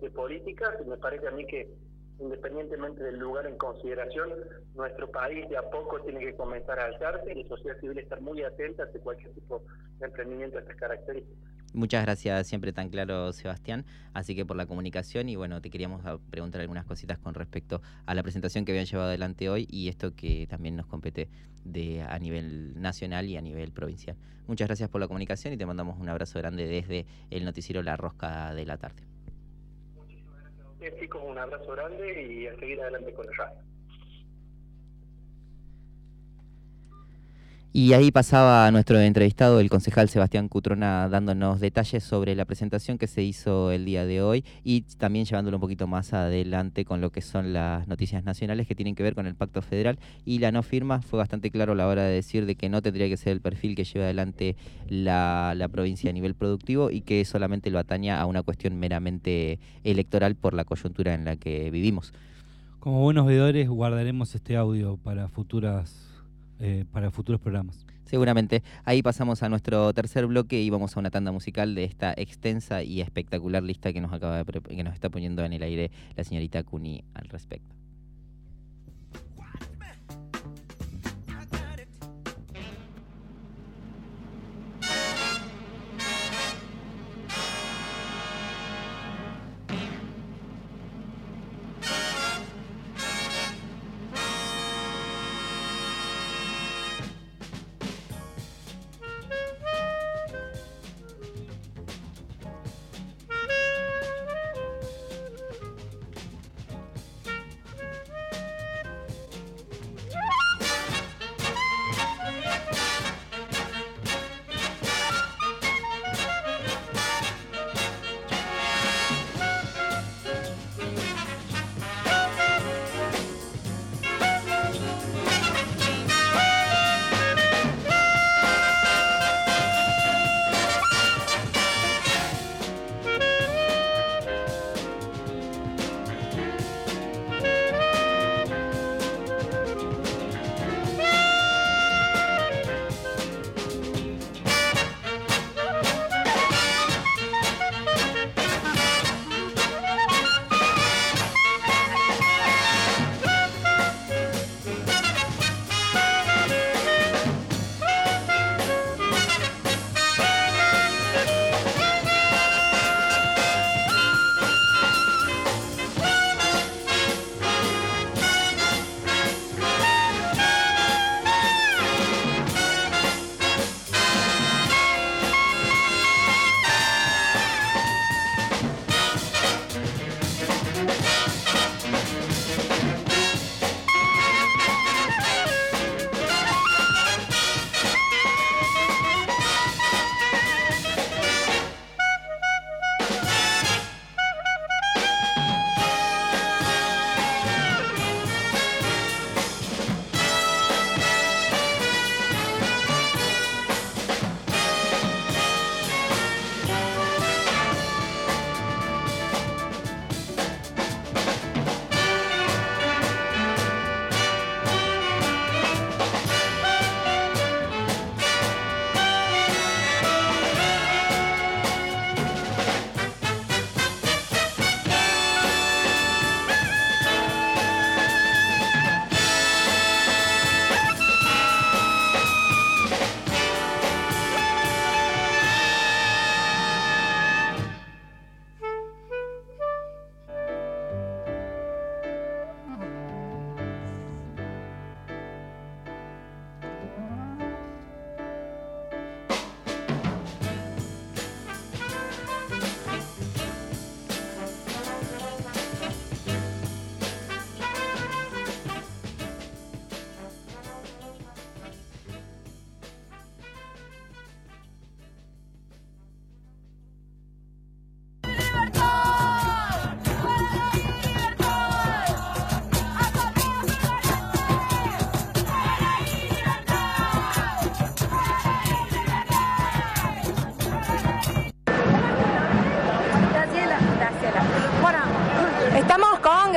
políticas y me parece a mí que independientemente del lugar en consideración, nuestro país de a poco tiene que comenzar a alzarse y la sociedad civil estar muy atenta ante cualquier tipo de emprendimiento de estas características. Muchas gracias, siempre tan claro, Sebastián. Así que por la comunicación y bueno, te queríamos a- preguntar algunas cositas con respecto a la presentación que habían llevado adelante hoy y esto que también nos compete de a nivel nacional y a nivel provincial. Muchas gracias por la comunicación y te mandamos un abrazo grande desde el noticiero La Rosca de la Tarde. Bien, chicos, un abrazo grande y a seguir adelante con el radio. Y ahí pasaba nuestro entrevistado, el concejal Sebastián Cutrona, dándonos detalles sobre la presentación que se hizo el día de hoy y también llevándolo un poquito más adelante con lo que son las noticias nacionales que tienen que ver con el pacto federal y la no firma. Fue bastante claro a la hora de decir de que no tendría que ser el perfil que lleve adelante la, la provincia a nivel productivo y que solamente lo ataña a una cuestión meramente electoral por la coyuntura en la que vivimos. Como buenos veedores guardaremos este audio para futuras eh, para futuros programas. Seguramente. Ahí pasamos a nuestro tercer bloque y vamos a una tanda musical de esta extensa y espectacular lista que nos acaba de que nos está poniendo en el aire la señorita Cuni al respecto.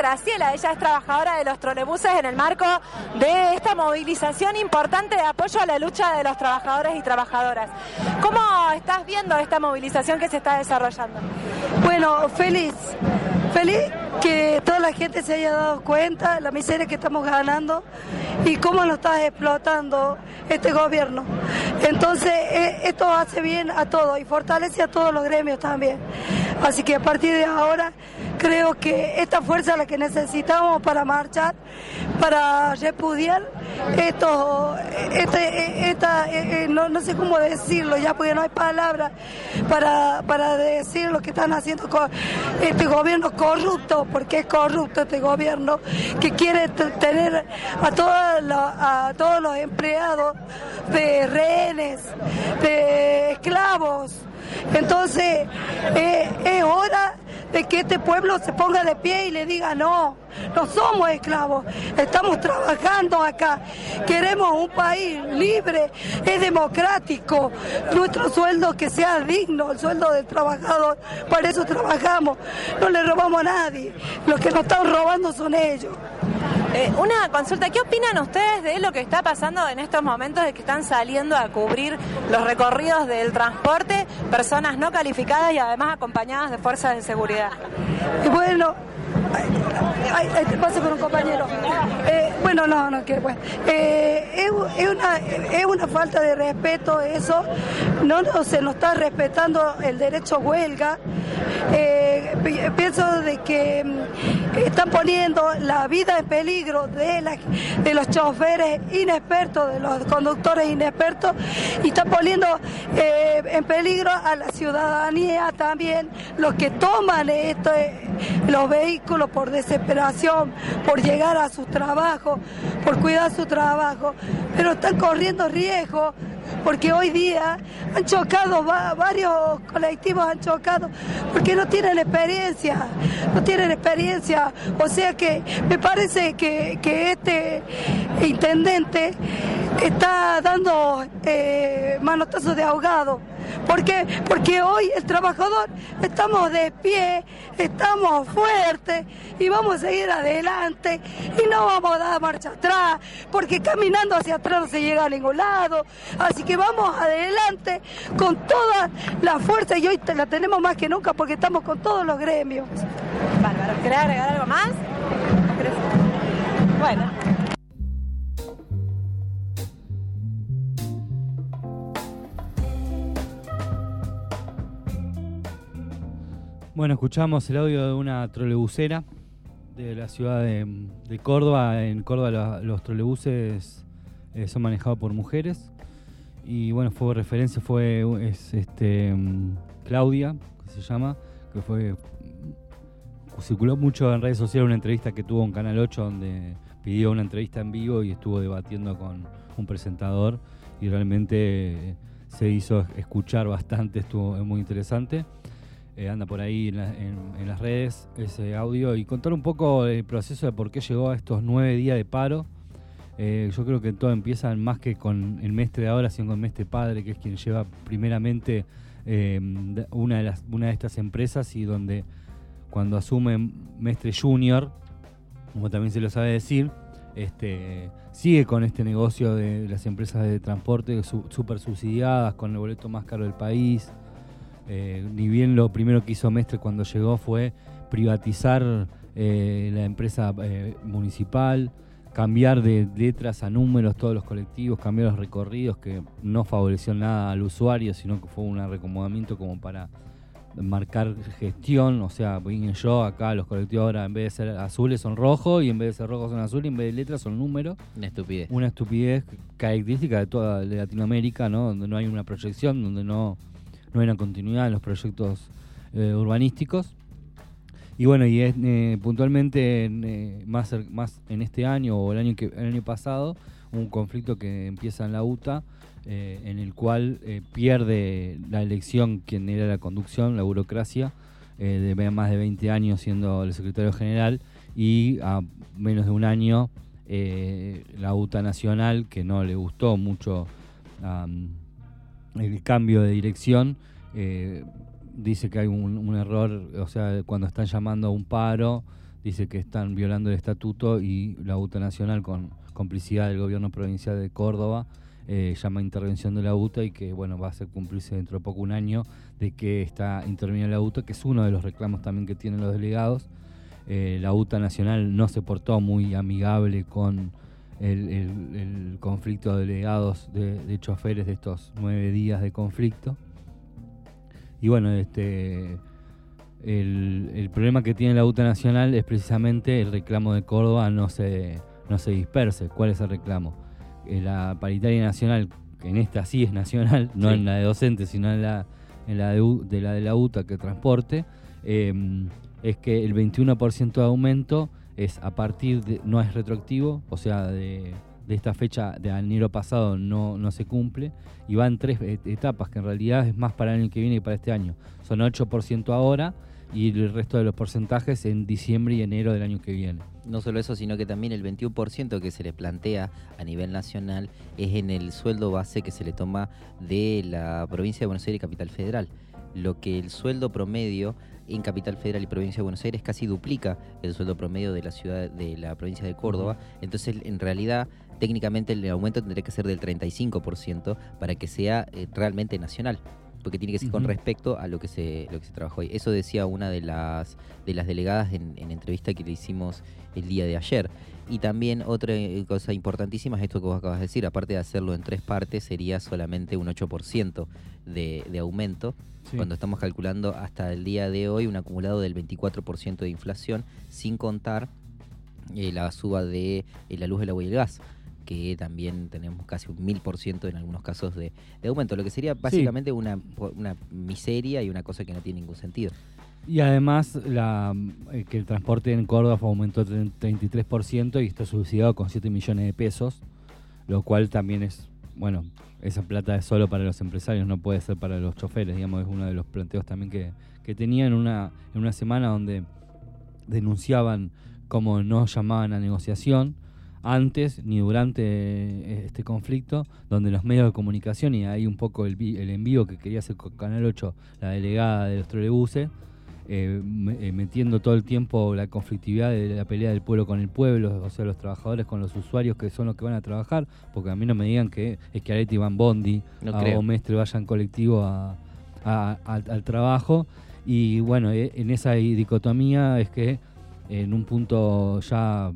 Graciela, ella es trabajadora de los trolebuses en el marco de esta movilización importante de apoyo a la lucha de los trabajadores y trabajadoras. ¿Cómo estás viendo esta movilización que se está desarrollando? Bueno, feliz, feliz que toda la gente se haya dado cuenta de la miseria que estamos ganando y cómo nos está explotando este gobierno. Entonces, eh, esto hace bien a todos y fortalece a todos los gremios también. Así que a partir de ahora creo que esta fuerza es la que necesitamos para marchar, para repudiar esto, este, esta, eh, eh, no, no sé cómo decirlo ya, porque no hay palabras para, para decir lo que están haciendo con este gobierno corrupto, porque es corrupto este gobierno, que quiere tener a, toda a todos los empleados de rehenes, de esclavos. Entonces, eh, es hora de que este pueblo se ponga de pie y le diga no, no somos esclavos, estamos trabajando acá, queremos un país libre, es democrático, nuestro sueldo que sea digno, el sueldo del trabajador, para eso trabajamos, no le robamos a nadie, los que nos están robando son ellos. Eh, una consulta, ¿qué opinan ustedes de lo que está pasando en estos momentos de que están saliendo a cubrir los recorridos del transporte personas no calificadas y además acompañadas de fuerzas de seguridad? Bueno, ay, ay, paso con un compañero. Eh, bueno, no, no, que bueno. Eh, es, una, es una falta de respeto eso. No, se nos está respetando el derecho a huelga. Eh, pienso de que mm, están poniendo la vida en peligro de, la- de los choferes inexpertos, de los conductores inexpertos, y están poniendo eh, en peligro a la ciudadanía también, los que toman esto, los vehículos por desesperación, por llegar a su trabajo, por cuidar su trabajo, pero están corriendo riesgo porque hoy día han chocado, va- varios colectivos han chocado, porque no tienen experiencia, no tienen experiencia. O sea que me parece que, que este intendente está dando eh, manotazos de ahogado. ¿Por qué? Porque hoy el trabajador estamos de pie, estamos fuertes y vamos a seguir adelante y no vamos a dar marcha atrás, porque caminando hacia atrás no se llega a ningún lado. Así que vamos adelante con toda la fuerza y hoy la tenemos más que nunca porque estamos con todos los gremios. Bárbaro, ¿querés agregar algo más? Bueno. Bueno, escuchamos el audio de una trolebusera de la ciudad de, Córdoba. En Córdoba los trolebuses eh, son manejados por mujeres. Y bueno, fue referencia, fue es, este, mm, Claudia, que se llama, que fue mm, circuló mucho en redes sociales una entrevista que tuvo en Canal 8 donde pidió una entrevista en vivo y estuvo debatiendo con un presentador y realmente eh, se hizo escuchar bastante, estuvo es muy interesante. Eh, anda por ahí en, la- en- en las redes ese audio y contar un poco el proceso de por qué llegó a estos nueve días de paro. Eh, yo creo que todo empieza más que con el mestre de ahora, sino con el mestre padre, que es quien lleva primeramente eh, una, de las, una de estas empresas y donde cuando asume mestre junior, como también se lo sabe decir, este, sigue con este negocio de las empresas de transporte su- súper subsidiadas, con el boleto más caro del país. Eh, ni bien lo primero que hizo Mestre cuando llegó fue privatizar eh, la empresa eh, municipal, cambiar de letras a números todos los colectivos, cambiar los recorridos que no favoreció nada al usuario, sino que fue un recomodamiento como para marcar gestión, o sea, vine yo acá, los colectivos ahora en vez de ser azules son rojos y en vez de ser rojos son azules y en vez de letras son números. Una estupidez. Una estupidez característica de toda Latinoamérica, ¿no? Donde no hay una proyección, donde no, no una continuidad en los proyectos eh, urbanísticos. Y bueno, y es, eh, puntualmente en, eh, más, más en este año o el año, que, el año pasado, un conflicto que empieza en la UTA, en el cual pierde la elección quien era la conducción, la burocracia, de más de 20 años siendo el secretario general, y a menos de un año la UTA nacional, que no le gustó mucho am, el cambio de dirección, eh, dice que hay un, error, o sea, cuando están llamando a un paro dice que están violando el estatuto y la UTA Nacional con complicidad del gobierno provincial de Córdoba eh, llama a intervención de la UTA y que bueno va a ser cumplirse dentro de poco un año de que está intervenida la UTA, que es uno de los reclamos también que tienen los delegados. Eh, la UTA Nacional no se portó muy amigable con el, el- el conflicto de delegados de, de choferes de estos nueve días de conflicto. Y bueno, este el, el problema que tiene la UTA Nacional es precisamente el reclamo de Córdoba no se, no se disperse. ¿Cuál es el reclamo? Eh, la paritaria nacional, que en esta sí es nacional, no Sí. en la de docentes, sino en la, en la de la de la UTA que transporte, eh, es que el 21% de aumento es a partir de, no es retroactivo, o sea, de, de esta fecha de enero pasado no, no se cumple, y va en tres et- etapas, que en realidad es más para el año que viene y para este año. Son 8% ahora y el resto de los porcentajes en diciembre y enero del año que viene. No solo eso, sino que también el 21% que se le plantea a nivel nacional es en el sueldo base que se le toma de la provincia de Buenos Aires y Capital Federal. Lo que el sueldo promedio en Capital Federal y provincia de Buenos Aires casi duplica el sueldo promedio de la ciudad de la provincia de Córdoba. Entonces, en realidad, técnicamente el aumento tendría que ser del 35% para que sea eh, realmente nacional. Porque tiene que ser con respecto a lo que se lo que se trabajó hoy. Eso decía una de las de las delegadas en, en entrevista que le hicimos el día de ayer. Y también otra eh, cosa importantísima es esto que vos acabas de decir, aparte de hacerlo en tres partes, sería solamente un 8% de, de aumento, Sí. cuando estamos calculando hasta el día de hoy un acumulado del 24% de inflación, sin contar eh, la suba de eh, la luz, el agua y el gas que también tenemos casi un 1000% en algunos casos de, de aumento, lo que sería básicamente una, una miseria y una cosa que no tiene ningún sentido. Y además eh, que el transporte en Córdoba aumentó tre- 33% y está subsidiado con 7 millones de pesos, lo cual también es, bueno, esa plata es solo para los empresarios, no puede ser para los choferes, digamos, es uno de los planteos también que, que tenía en una, en una semana donde denunciaban cómo no llamaban a negociación antes ni durante eh, este conflicto, donde los medios de comunicación, y ahí un poco el, el envío que quería hacer con Canal 8, la delegada de los trolebuses, eh, eh, metiendo todo el tiempo la conflictividad de la pelea del pueblo con el pueblo, o sea, los trabajadores con los usuarios que son los que van a trabajar, porque a mí no me digan que es que Areti van Bondi, No a creo. Mestre vayan colectivo a- a- al, al trabajo. Y bueno, eh, en esa dicotomía es que en un punto ya,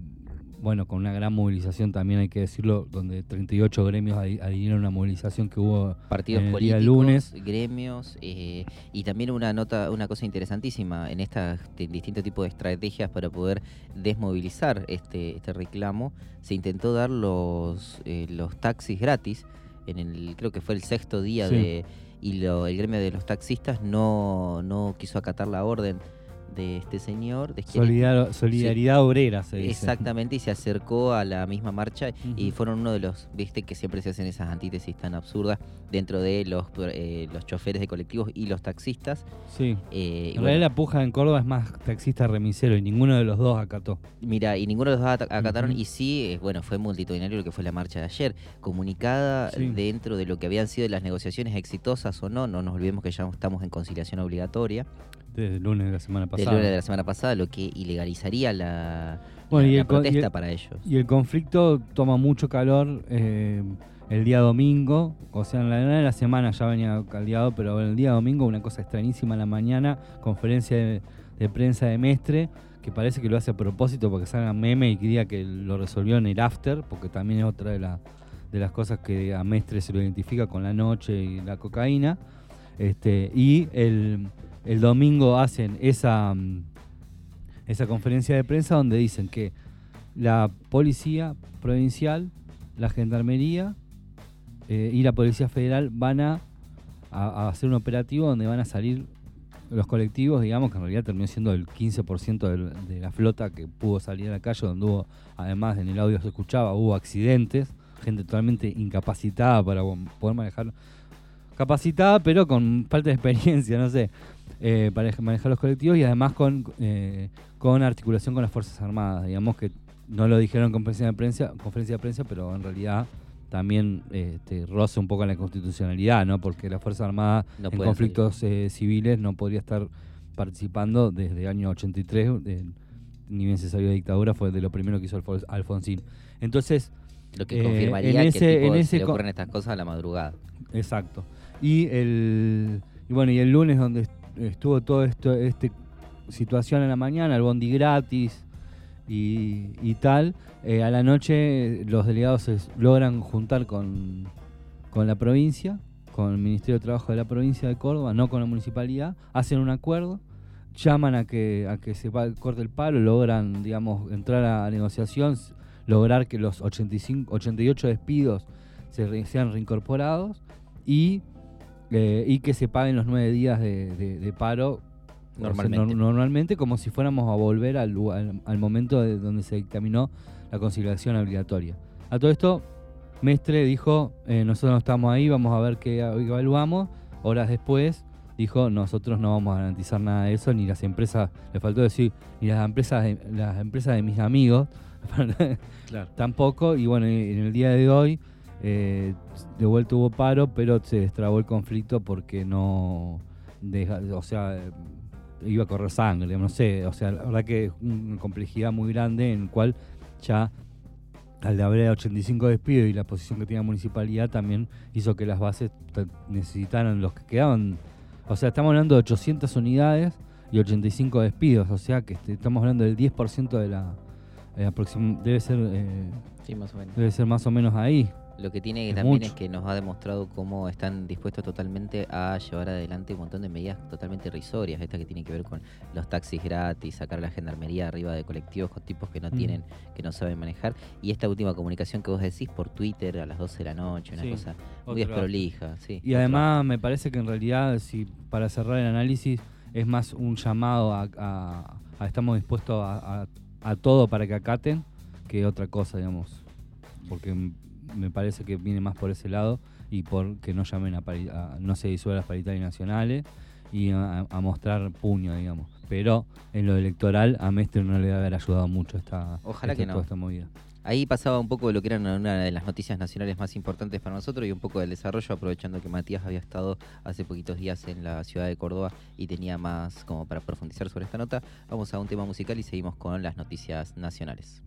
bueno, con una gran movilización también hay que decirlo, donde 38 gremios adhirieron a una movilización que hubo partidos en el día políticos, lunes. gremios eh, y también una nota, una cosa interesantísima en estas distintos tipos de estrategias para poder desmovilizar este, este reclamo, se intentó dar los eh, los taxis gratis en el creo que fue el sexto día Sí. de y lo- el gremio de los taxistas no no quiso acatar la orden de este señor de. Solidar- solidaridad obrera se dice. Exactamente, y se acercó a la misma marcha y fueron uno de los, viste que siempre se hacen esas antítesis tan absurdas dentro de los, eh, los choferes de colectivos y los taxistas. Sí. Eh, en bueno, realidad la puja en Córdoba es más taxista remisero y ninguno de los dos acató. Mira, y ninguno de los dos ata- acataron y sí, eh, bueno, fue multitudinario lo que fue la marcha de ayer, comunicada Sí. dentro de lo que habían sido las negociaciones exitosas o no, no nos olvidemos que ya estamos en conciliación obligatoria Desde el lunes de la semana del pasada. lunes de la semana pasada, lo que ilegalizaría la, Bueno, la- y la el co- y protesta el- para ellos. Y el conflicto toma mucho calor eh, el día domingo, o sea, en la, en la semana ya venía caldeado, pero el día domingo una cosa extrañísima en la mañana, conferencia de, de prensa de Mestre, que parece que lo hace a propósito porque salga meme y que diga que lo resolvió en el after, porque también es otra de, la- de las cosas que a Mestre se lo identifica con la noche y la cocaína. Este, y el, el domingo hacen esa, mm, esa conferencia de prensa donde dicen que la policía provincial, la gendarmería eh, y la policía federal van a, a- hacer un operativo donde van a salir los colectivos, digamos que en realidad terminó siendo el 15% del- de la flota que pudo salir a la calle, donde hubo, además en el audio se escuchaba, hubo accidentes, gente totalmente incapacitada para poder manejar, capacitada pero con falta de experiencia, no sé, eh, para ej- manejar los colectivos y además con, eh, con articulación con las Fuerzas Armadas, digamos que no lo dijeron en conferencia de prensa, conferencia de prensa pero en realidad también este, roza un poco la constitucionalidad, ¿no? Porque la Fuerza Armada No en conflictos eh, civiles no podría estar participando desde el año 83 de- ni bien se salió de dictadura, fue de lo primero que hizo Alfo- Alfonsín. Entonces, Lo que eh, confirmaría en que ese- el tipo en se ese le co- ocurren estas cosas a la madrugada. Exacto. Y el y bueno, y el lunes donde estuvo todo esto este situación en la mañana, el bondi gratis y, y tal, eh, a la noche los delegados se logran juntar con, con la provincia, con el Ministerio de Trabajo de la provincia de Córdoba, no con la municipalidad, hacen un acuerdo, llaman a que a que se corte el palo, logran, digamos, entrar a negociación, lograr que los 85 88 despidos se sean reincorporados y, eh, y que se paguen los nueve días de, de- de paro o sea, Normalmente. nor- normalmente como si fuéramos a volver al, al, al momento de donde se dictaminó la conciliación obligatoria. A todo esto, Mestre dijo, eh, nosotros no estamos ahí, vamos a ver qué evaluamos. Horas después dijo, nosotros no vamos a garantizar nada de eso, ni las empresas, le faltó decir, ni las empresas de, las empresas de mis amigos, (laughs) Claro. tampoco. Y bueno, en el día de hoy, eh, de vuelta hubo paro, pero se destrabó el conflicto porque no, deja- o sea, iba a correr sangre, no sé, o sea, la verdad que es una complejidad muy grande en el cual ya al de haber 85 despidos y la posición que tenía la municipalidad también hizo que las bases necesitaran los que quedaban. O sea, estamos hablando de 800 unidades y 85 despidos, o sea que este, estamos hablando del 10% de la... eh, debe ser eh, Sí, más o menos. debe ser más o menos ahí. Lo que tiene Es también mucho. es que nos ha demostrado cómo están dispuestos totalmente a llevar adelante un montón de medidas totalmente irrisorias. Esta que tiene que ver con los taxis gratis, sacar a la gendarmería arriba de colectivos con tipos que no Mm. tienen, que no saben manejar. Y esta última comunicación que vos decís por Twitter a las 12 de la noche, una Sí, cosa muy desprolija. Sí, Y además me parece que en realidad, si para cerrar el análisis, es más un llamado a, a- a estamos dispuestos a, todo para que acaten que otra cosa, digamos. Porque me parece que viene más por ese lado y por que no llamen a, pari- a- no se disuelvan las paritarias nacionales y a, a mostrar puño, digamos. Pero en lo electoral a Mestre no le debe haber ayudado mucho esta, Ojalá esta- que no. esta movida. Ahí pasaba un poco de lo que era una una de las noticias nacionales más importantes para nosotros y un poco del desarrollo, aprovechando que Matías había estado hace poquitos días en la ciudad de Córdoba y tenía más como para profundizar sobre esta nota. Vamos a un tema musical y seguimos con las noticias nacionales.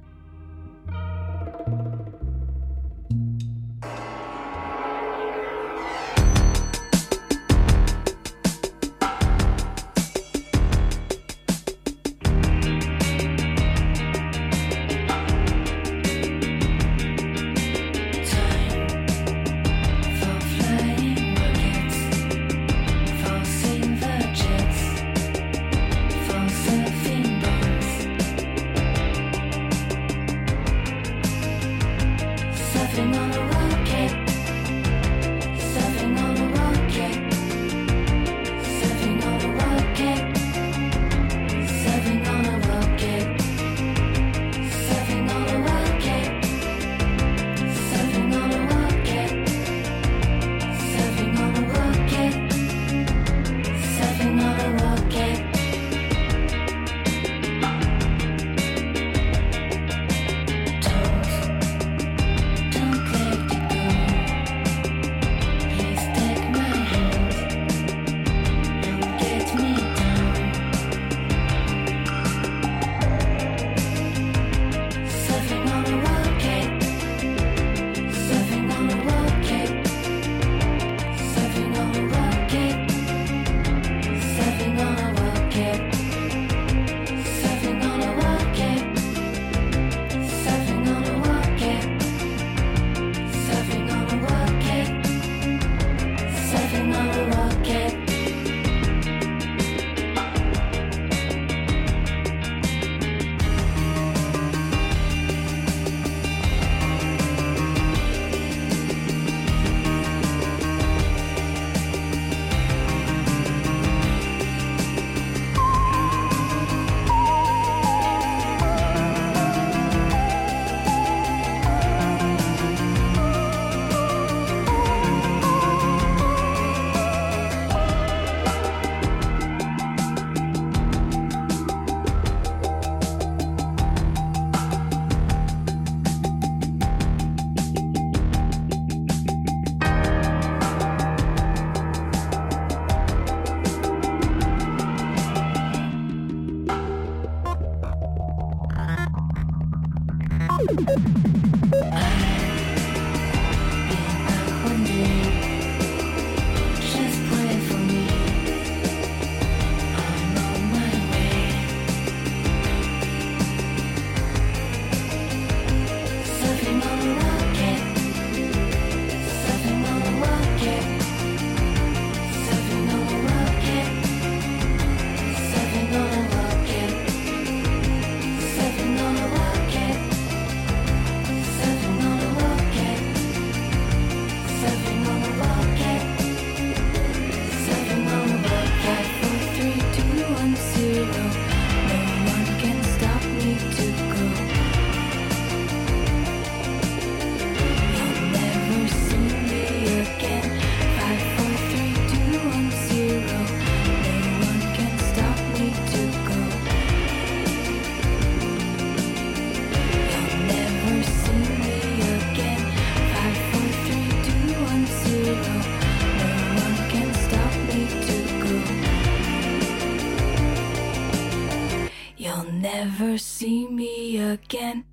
Again.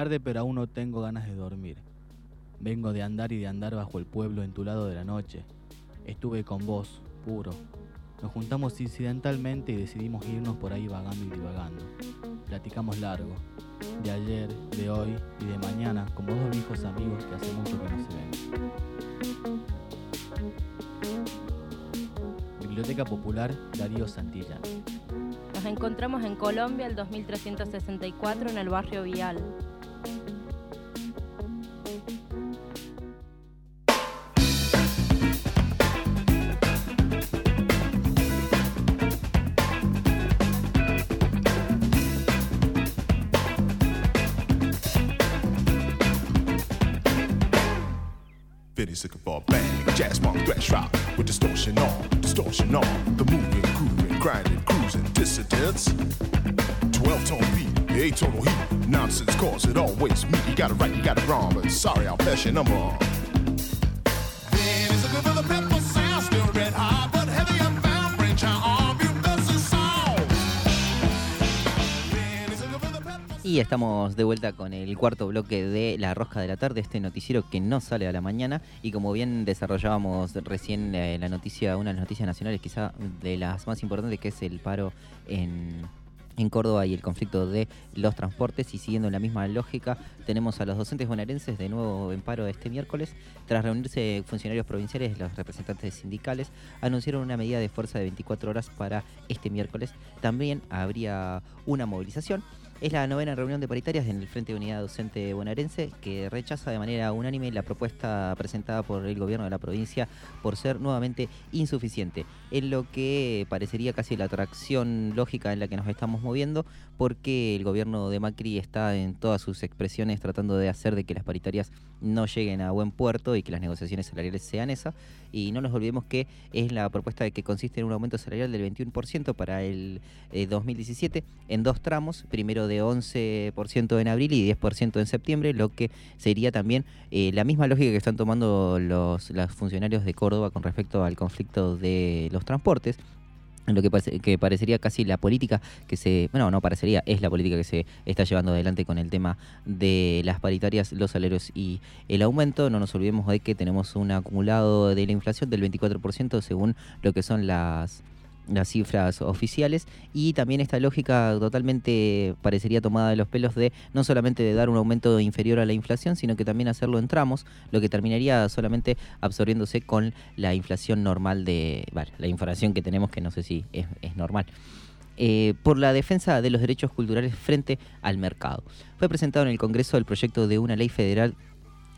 Tarde pero aún no tengo ganas de dormir. Vengo de andar y de andar bajo el pueblo en tu lado de la noche. Estuve con vos, puro. Nos juntamos incidentalmente y decidimos irnos por ahí vagando y divagando. Platicamos largo, de ayer, de hoy y de mañana, como dos viejos amigos que hace mucho que no se ven. Biblioteca Popular Darío Santillán. Nos encontramos en Colombia el 2364 en el barrio Vial. Looking for a bang, jazz funk thrash rock with distortion on, distortion on. The moving, grooving, grinding, cruising, dissidents. 12 tone beat, 8 tonal heat. Nonsense cause it always me. You got it right, you got it wrong, but sorry, I'll pass your number. Y estamos de vuelta con el cuarto bloque de La Rosca de la Tarde, este noticiero que no sale a la mañana. Y como bien desarrollábamos recién eh, la noticia, una de las noticias nacionales, quizá de las más importantes, que es el paro en, en Córdoba y el conflicto de los transportes. Y siguiendo la misma lógica, tenemos a los docentes bonaerenses de nuevo en paro este miércoles. Tras reunirse funcionarios provinciales, los representantes sindicales anunciaron una medida de fuerza de 24 horas para este miércoles. También habría una movilización. Es la novena reunión de paritarias en el Frente de Unidad Docente Bonaerense que rechaza de manera unánime la propuesta presentada por el gobierno de la provincia por ser nuevamente insuficiente, en lo que parecería casi la atracción lógica en la que nos estamos moviendo, porque el gobierno de Macri está en todas sus expresiones tratando de hacer de que las paritarias no lleguen a buen puerto y que las negociaciones salariales sean esas. Y no nos olvidemos que es la propuesta de que consiste en un aumento salarial del 21% para el eh, 2017 en dos tramos, primero de 11% en abril y 10% en septiembre, lo que sería también eh, la misma lógica que están tomando los, los funcionarios de Córdoba con respecto al conflicto de los transportes en lo que, que parecería casi la política que se, bueno, no parecería, es la política que se está llevando adelante con el tema de las paritarias, los salarios y el aumento. No nos olvidemos de que tenemos un acumulado de la inflación del 24% según lo que son las las cifras oficiales y también esta lógica totalmente parecería tomada de los pelos de no solamente de dar un aumento inferior a la inflación, sino que también hacerlo en tramos, lo que terminaría solamente absorbiéndose con la inflación normal de, la inflación que tenemos que no sé si es, es normal. Eh, por la defensa de los derechos culturales frente al mercado. Fue presentado en el Congreso el proyecto de una ley federal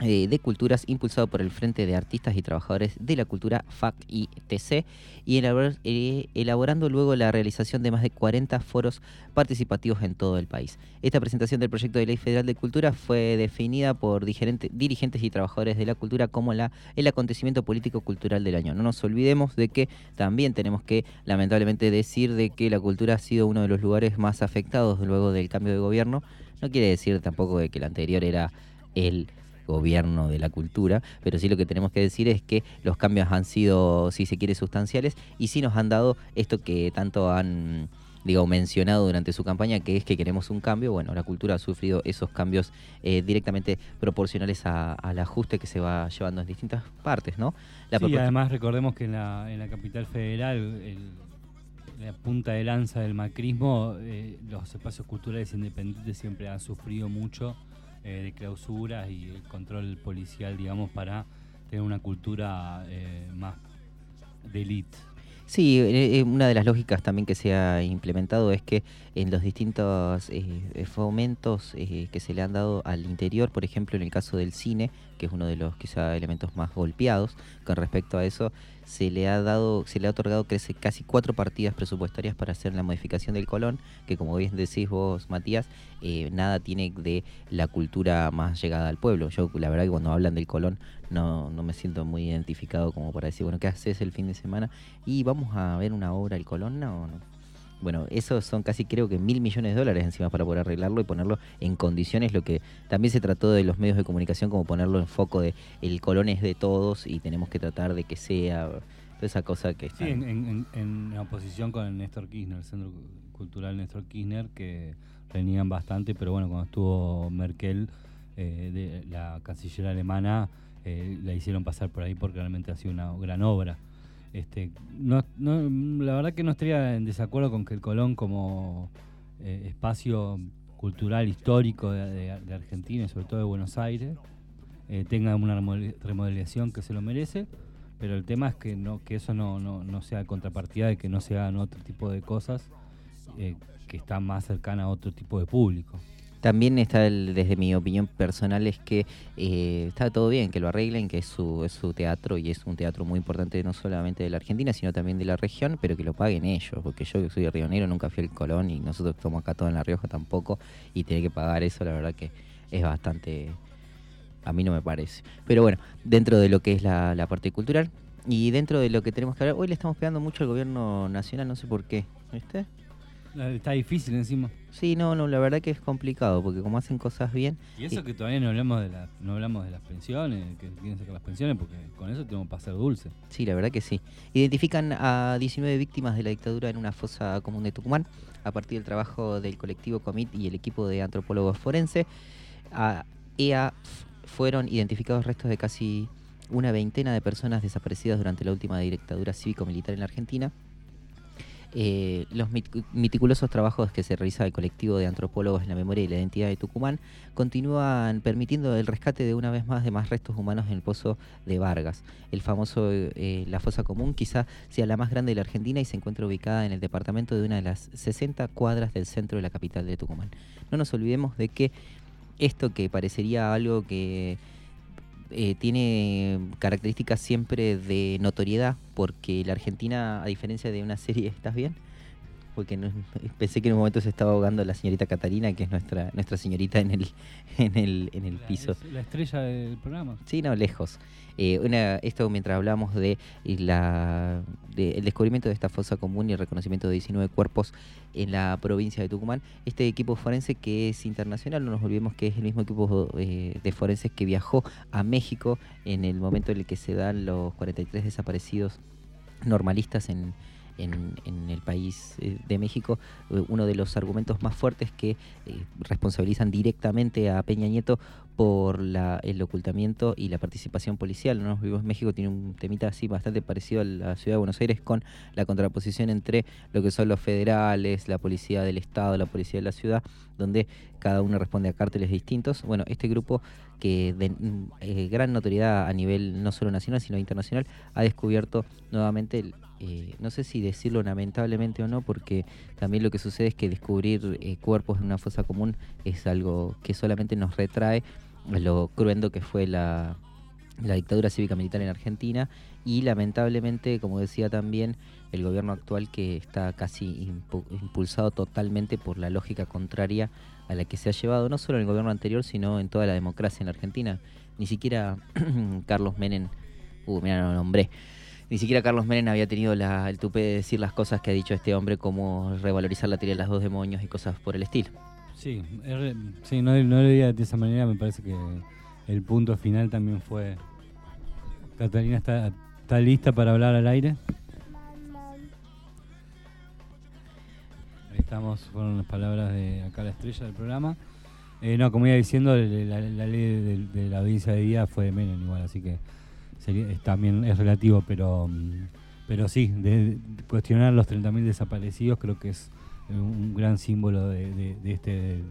eh, de Culturas impulsado por el Frente de Artistas y Trabajadores de la Cultura, FAC y TC, y eh, elaborando luego la realización de más de 40 foros participativos en todo el país. Esta presentación del proyecto de ley federal de cultura fue definida por dirigentes y trabajadores de la cultura como la, el acontecimiento político-cultural del año. No nos olvidemos de que también tenemos que lamentablemente decir de que la cultura ha sido uno de los lugares más afectados luego del cambio de gobierno. No quiere decir tampoco de que el anterior era el gobierno de la cultura, pero sí lo que tenemos que decir es que los cambios han sido, si se quiere, sustanciales y sí nos han dado esto que tanto han digo, mencionado durante su campaña, que es que queremos un cambio. Bueno, la cultura ha sufrido esos cambios eh, directamente proporcionales a- al ajuste que se va llevando en distintas partes, ¿no? La sí, además recordemos que en la, en la capital federal, el- la punta de lanza del macrismo, eh, los espacios culturales independientes siempre han sufrido mucho eh, de clausuras y el control policial, digamos, para tener una cultura eh, más de élite. Sí, eh, eh, una de las lógicas también que se ha implementado es que en los distintos eh, fomentos que se le han dado al interior, por ejemplo en el caso del cine, que es uno de los quizá elementos más golpeados con respecto a eso, se le ha dado, se le ha otorgado casi cuatro partidas presupuestarias para hacer la modificación del colón, que como bien decís vos, Matías, eh, nada tiene de la cultura más llegada al pueblo. Yo la verdad que cuando hablan del colón no, no me siento muy identificado como para decir, bueno, ¿qué haces el fin de semana? Y vamos a ver una obra del colón, no, no. Bueno, esos son casi creo que mil millones de dólares encima para poder arreglarlo y ponerlo en condiciones, lo que también se trató de los medios de comunicación como ponerlo en foco de el colón es de todos y tenemos que tratar de que sea toda esa cosa que está Sí, en, en- oposición con Néstor Kirchner, el Centro cultural Néstor Kirchner, que reniegan bastante, pero bueno, cuando estuvo Merkel, eh, de, la canciller alemana, eh, la hicieron pasar por ahí porque realmente ha sido una gran obra. Este, no, no- la verdad que no estaría en desacuerdo con que el Colón como eh, espacio cultural histórico de, Argentina y sobre todo de Buenos Aires eh, tenga una remodel- remodelación que se lo merece, pero el tema es que no que eso no, no, no sea contrapartida de que no se hagan otro tipo de cosas eh, que están más cercanas a otro tipo de público. También está, el- desde mi opinión personal, es que eh, está todo bien, que lo arreglen, que es su, es su teatro y es un teatro muy importante no solamente de la Argentina, sino también de la región, pero que lo paguen ellos, porque yo que soy de rionero nunca fui al Colón y nosotros estamos acá todos en La Rioja tampoco, y tener que pagar eso, la verdad que es bastante... A mí no me parece. Pero bueno, dentro de lo que es la, la parte cultural y dentro de lo que tenemos que hablar, hoy le estamos pegando mucho al gobierno nacional, no sé por qué, ¿viste? Está difícil encima. Sí, no, no, la verdad que es complicado, porque como hacen cosas bien... Y eso que todavía no hablamos de la, no hablamos de las pensiones, que quieren sacar las pensiones, porque con eso tenemos que pasar dulce. Sí, la verdad que sí. Identifican a 19 víctimas de la dictadura en una fosa común de Tucumán a partir del trabajo del colectivo Comit y el equipo de antropólogos forense. A EA fueron identificados restos de casi una veintena de personas desaparecidas durante la última dictadura cívico-militar en la Argentina. Eh, los meticulosos trabajos que se realiza el colectivo de antropólogos en la memoria y la identidad de Tucumán continúan permitiendo el rescate de una vez más de más restos humanos en el pozo de Vargas. El famoso, eh, la fosa común quizá sea la más grande de la Argentina y se encuentra ubicada en el departamento de una de las 60 cuadras del centro de la capital de Tucumán. No nos olvidemos de que esto que parecería algo que eh, tiene características siempre de notoriedad, porque la Argentina, a diferencia de una serie, (laughs) ¿estás bien? Porque no- (laughs) pensé que en un momento se estaba ahogando la señorita Catarina, que es nuestra nuestra señorita en el (laughs) en el, en el piso. La estrella del programa. Sí, no, lejos. Eh, una- esto mientras hablamos de la de el descubrimiento de esta fosa común y el reconocimiento de 19 cuerpos en la provincia de Tucumán. Este equipo forense que es internacional, no nos olvidemos que es el mismo equipo eh, de forenses que viajó a México en el momento en el que se dan los 43 desaparecidos normalistas en, en, en el país eh, de México, eh, uno de los argumentos más fuertes que eh, responsabilizan directamente a Peña Nieto por la, el ocultamiento y la participación policial. ¿no? México tiene un temita así bastante parecido a la ciudad de Buenos Aires con la contraposición entre lo que son los federales, la policía del Estado, la policía de la ciudad, donde cada uno responde a cárteles distintos. Bueno, este grupo que de mm, gran notoriedad a nivel no solo nacional, sino internacional, ha descubierto nuevamente, eh, no sé si decirlo lamentablemente o no, porque también lo que sucede es que descubrir eh, cuerpos en una fosa común es algo que solamente nos retrae lo cruento que fue la, la dictadura cívica militar en Argentina y lamentablemente, como decía también, el gobierno actual que está casi impu- impulsado totalmente por la lógica contraria a la que se ha llevado no solo en el gobierno anterior, sino en toda la democracia en Argentina. Ni siquiera (clears throat) Carlos Menem, uh, mira, no lo nombré. Ni siquiera Carlos Menem había tenido la, el tupé de decir las cosas que ha dicho este hombre, como revalorizar la teoría de las dos demonios y cosas por el estilo. Sí, es re- sí no, no lo diría de esa manera, me parece que el punto final también fue... Catalina está, está lista para hablar al aire. Ahí estamos, fueron las palabras de acá la estrella del programa. Eh, no, como iba diciendo, el- la, la ley de, de la audiencia de día fue de Menem igual, así que sería, también es relativo, pero mm, pero sí, de, de cuestionar los 30.000 desaparecidos creo que es eh, un gran símbolo de, este,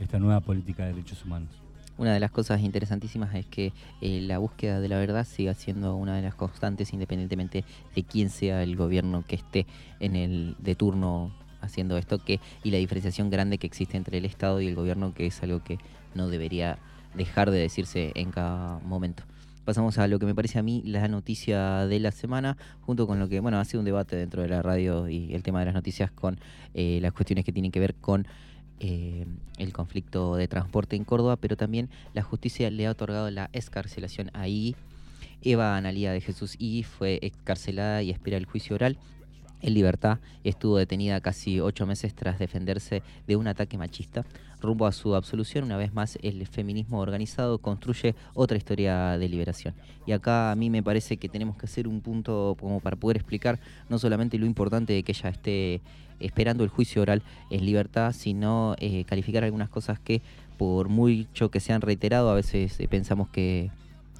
esta nueva política de derechos humanos. Una de las cosas interesantísimas es que eh, la búsqueda de la verdad siga siendo una de las constantes independientemente de quién sea el gobierno que esté en el de turno haciendo esto que y la diferenciación grande que existe entre el Estado y el gobierno que es algo que no debería dejar de decirse en cada momento. Pasamos a lo que me parece a mí la noticia de la semana, junto con lo que, bueno, ha sido un debate dentro de la radio y el tema de las noticias con eh, las cuestiones que tienen que ver con eh, el conflicto de transporte en Córdoba, pero también la justicia le ha otorgado la escarcelación ahí. Eva Analía de Jesús I fue excarcelada y espera el juicio oral. en libertad. Estuvo detenida casi ocho meses tras defenderse de un ataque machista. Rumbo a su absolución, una vez más, el feminismo organizado construye otra historia de liberación. Y acá a mí me parece que tenemos que hacer un punto como para poder explicar no solamente lo importante de que ella esté esperando el juicio oral en libertad, sino eh, calificar algunas cosas que, por mucho que sean reiterado, a veces eh, pensamos que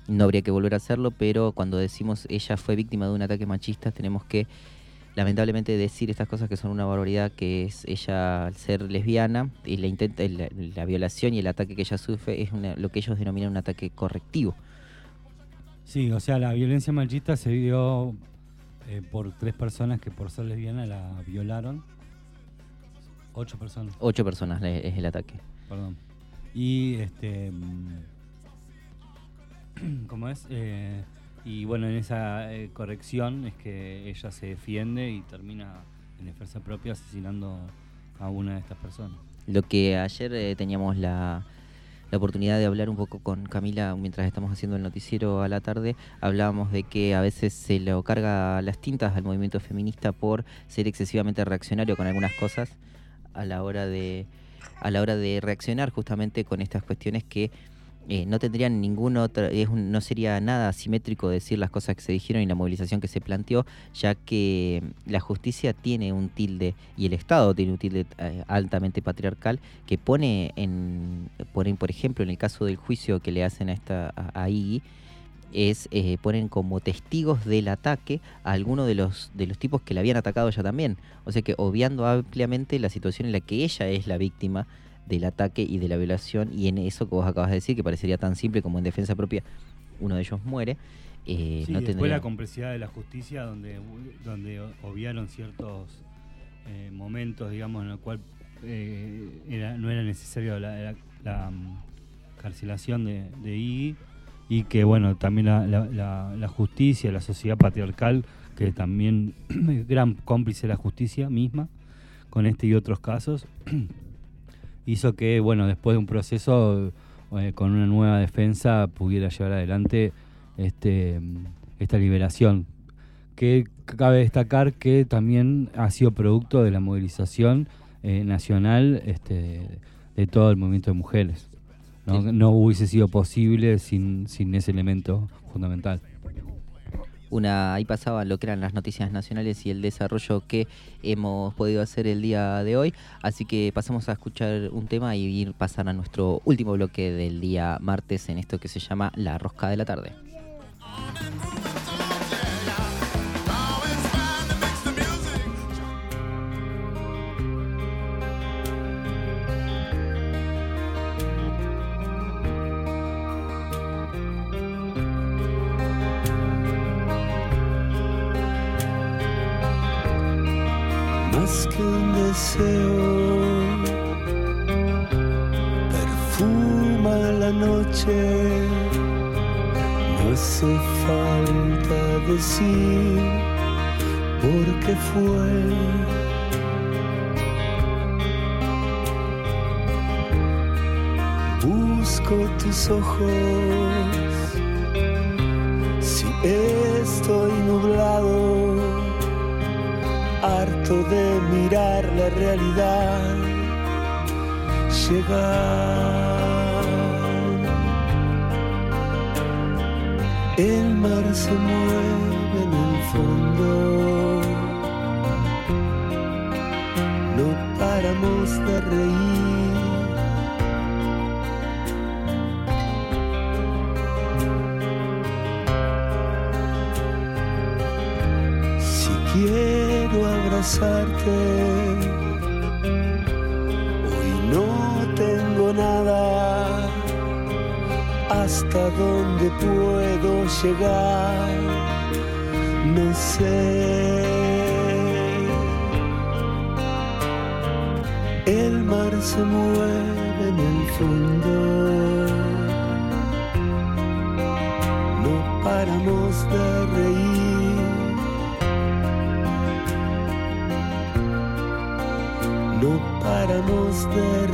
no habría que volver a hacerlo, pero cuando decimos ella fue víctima de un ataque machista, tenemos que lamentablemente decir estas cosas que son una barbaridad, que es ella al ser lesbiana y la, intenta, la, la violación y el ataque que ella sufre es una- lo que ellos denominan un ataque correctivo. Sí, o sea, la violencia machista se dio eh, por tres personas que por ser lesbiana la violaron. Ocho personas. Ocho personas es el ataque. Perdón. Y este. mm, (clears throat) ¿Cómo es? Eh, y bueno, en esa eh, corrección es que ella se defiende y termina en defensa propia asesinando a una de estas personas. Lo que ayer eh, teníamos la, la oportunidad de hablar un poco con Camila mientras estamos haciendo el noticiero a la tarde, hablábamos de que a veces se lo carga las tintas al movimiento feminista por ser excesivamente reaccionario con algunas cosas a la hora de a la hora de reaccionar justamente con estas cuestiones que eh, no tendrían ningún otro, es un- no sería nada asimétrico decir las cosas que se dijeron y la movilización que se planteó, ya que la justicia tiene un tilde y el Estado tiene un tilde eh, altamente patriarcal que pone en, ponen, por ejemplo, en el caso del juicio que le hacen a esta a, Iggy, es eh, ponen como testigos del ataque a algunos de los de los tipos que la habían atacado ella también. O sea que obviando ampliamente la situación en la que ella es la víctima del ataque y de la violación y en eso que vos acabas de decir que parecería tan simple como en defensa propia uno de ellos muere eh, Sí, no después tendría la complejidad de la justicia donde, donde obviaron ciertos eh, momentos, digamos, en los cual eh, era, no era necesario la, la- la, mm, carcelación de, de Iggy y que, bueno, también la, la- la- la justicia, la sociedad patriarcal, que también (clears throat) es gran cómplice de la justicia misma, con este y otros casos, (clears throat) hizo que, bueno, después de un proceso eh, con una nueva defensa pudiera llevar adelante este, esta liberación. Que cabe destacar que también ha sido producto de la movilización eh, nacional este, de todo el movimiento de mujeres. No, no hubiese sido posible sin, sin ese elemento fundamental. Una ahí pasaba lo que eran las noticias nacionales y el desarrollo que hemos podido hacer el día de hoy. Así que pasamos a escuchar un tema y ir pasar a nuestro último bloque del día martes en esto que se llama la rosca de la tarde noche. No hace falta decir por qué fue. Busco tus ojos. Si estoy nublado harto de mirar la realidad llegar. El mar se mueve en el fondo, no paramos de reír. Si quiero abrazarte, Hasta dónde puedo llegar, no sé. El mar se mueve en el fondo. No paramos de reír. no paramos de reír.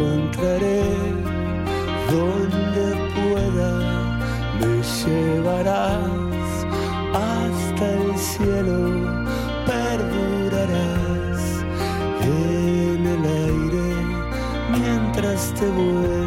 encontraré donde pueda, me llevarás hasta el cielo, perdurarás en el aire mientras te voy.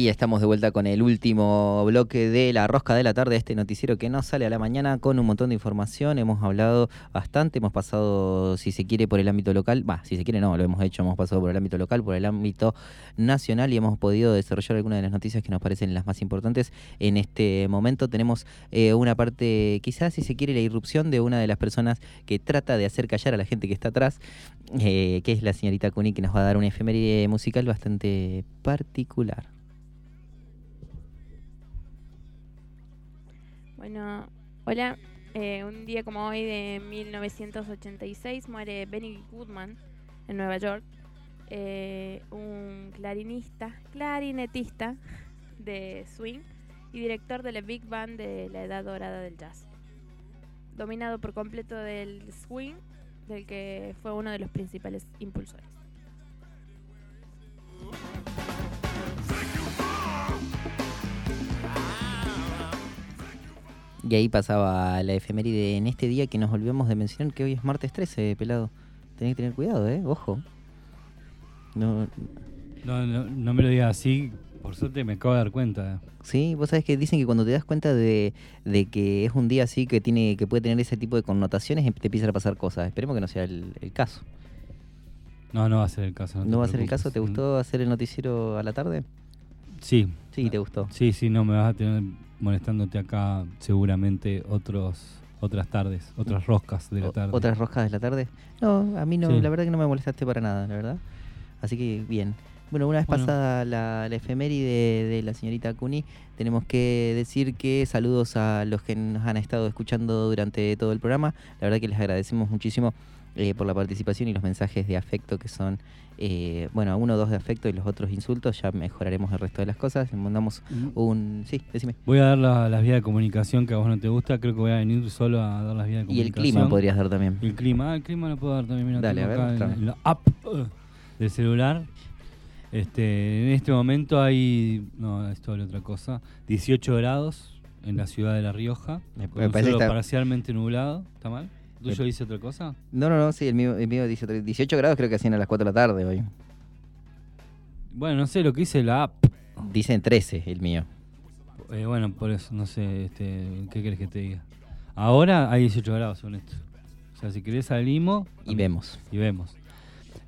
Y estamos de vuelta con el último bloque de la rosca de la tarde, este noticiero que nos sale a la mañana con un montón de información. Hemos hablado bastante, hemos pasado, si se quiere, por el ámbito local. Va, si se quiere, no, lo hemos hecho, hemos pasado por el ámbito local, por el ámbito nacional y hemos podido desarrollar algunas de las noticias que nos parecen las más importantes. En este momento tenemos eh, una parte, quizás, si se quiere, la irrupción de una de las personas que trata de hacer callar a la gente que está atrás, eh, que es la señorita Cuni, que nos va a dar una efeméride musical bastante particular. Hola. Eh, un día como hoy de 1986 muere Benny Goodman en Nueva York, eh, un clarinista, clarinetista de swing y director de la Big Band de la Edad Dorada del Jazz. Dominado por completo del swing, del que fue uno de los principales impulsores. Y ahí pasaba la efeméride en este día que nos olvidamos de mencionar que hoy es martes 13, pelado. Tenés que tener cuidado, ¿eh? Ojo. No, No, no, no me lo digas así, por suerte me acabo de dar cuenta. Sí, vos sabés que dicen que cuando te das cuenta de, de que es un día así que tiene que puede tener ese tipo de connotaciones, em- te empiezan a pasar cosas. Esperemos que no sea el, el caso. No, no va a ser el caso. ¿No, te va a ser el caso? ¿Te gustó hacer el noticiero a la tarde? Sí. Sí, te gustó. Sí, sí, no me vas a tener molestándote acá seguramente otros otras tardes, otras roscas de la tarde. ¿Otras roscas de la tarde? No, a mí no, Sí. la verdad que no me molestaste para nada, la verdad. Así que bien. Bueno, una vez Bueno. pasada la, la efeméride de la señorita Cuni, tenemos que decir que saludos a los que nos han estado escuchando durante todo el programa. La verdad que les agradecemos muchísimo eh, por la participación y los mensajes de afecto que son, eh, bueno, uno o dos de afecto y los otros insultos. Ya mejoraremos el resto de las cosas. Mandamos un... Sí, decime. Voy a dar la- las vías de comunicación que a vos no te gusta. Creo que voy a venir solo a dar las vías de Y el comunicación. clima podrías dar también. El clima, ah, el clima lo puedo dar también. Mira, Dale, a ver, acá en, la app uh, del celular. Este, en este momento hay, no, esto es otra cosa, 18 grados en la ciudad de La Rioja, Me- con me un parece cielo que está- parcialmente nublado. ¿Está mal? ¿Tuyo Me- dice otra cosa? No, no, no, sí, el mío, el mío dice otro- 18 grados creo que hacían a las 4 de la tarde hoy. Bueno, no sé lo que dice la app. Dicen 13 el mío. Eh, bueno, por eso, no sé, este, ¿qué querés que te diga? Ahora hay 18 grados según esto. O sea, si querés salimos... Y vemos. Y vemos.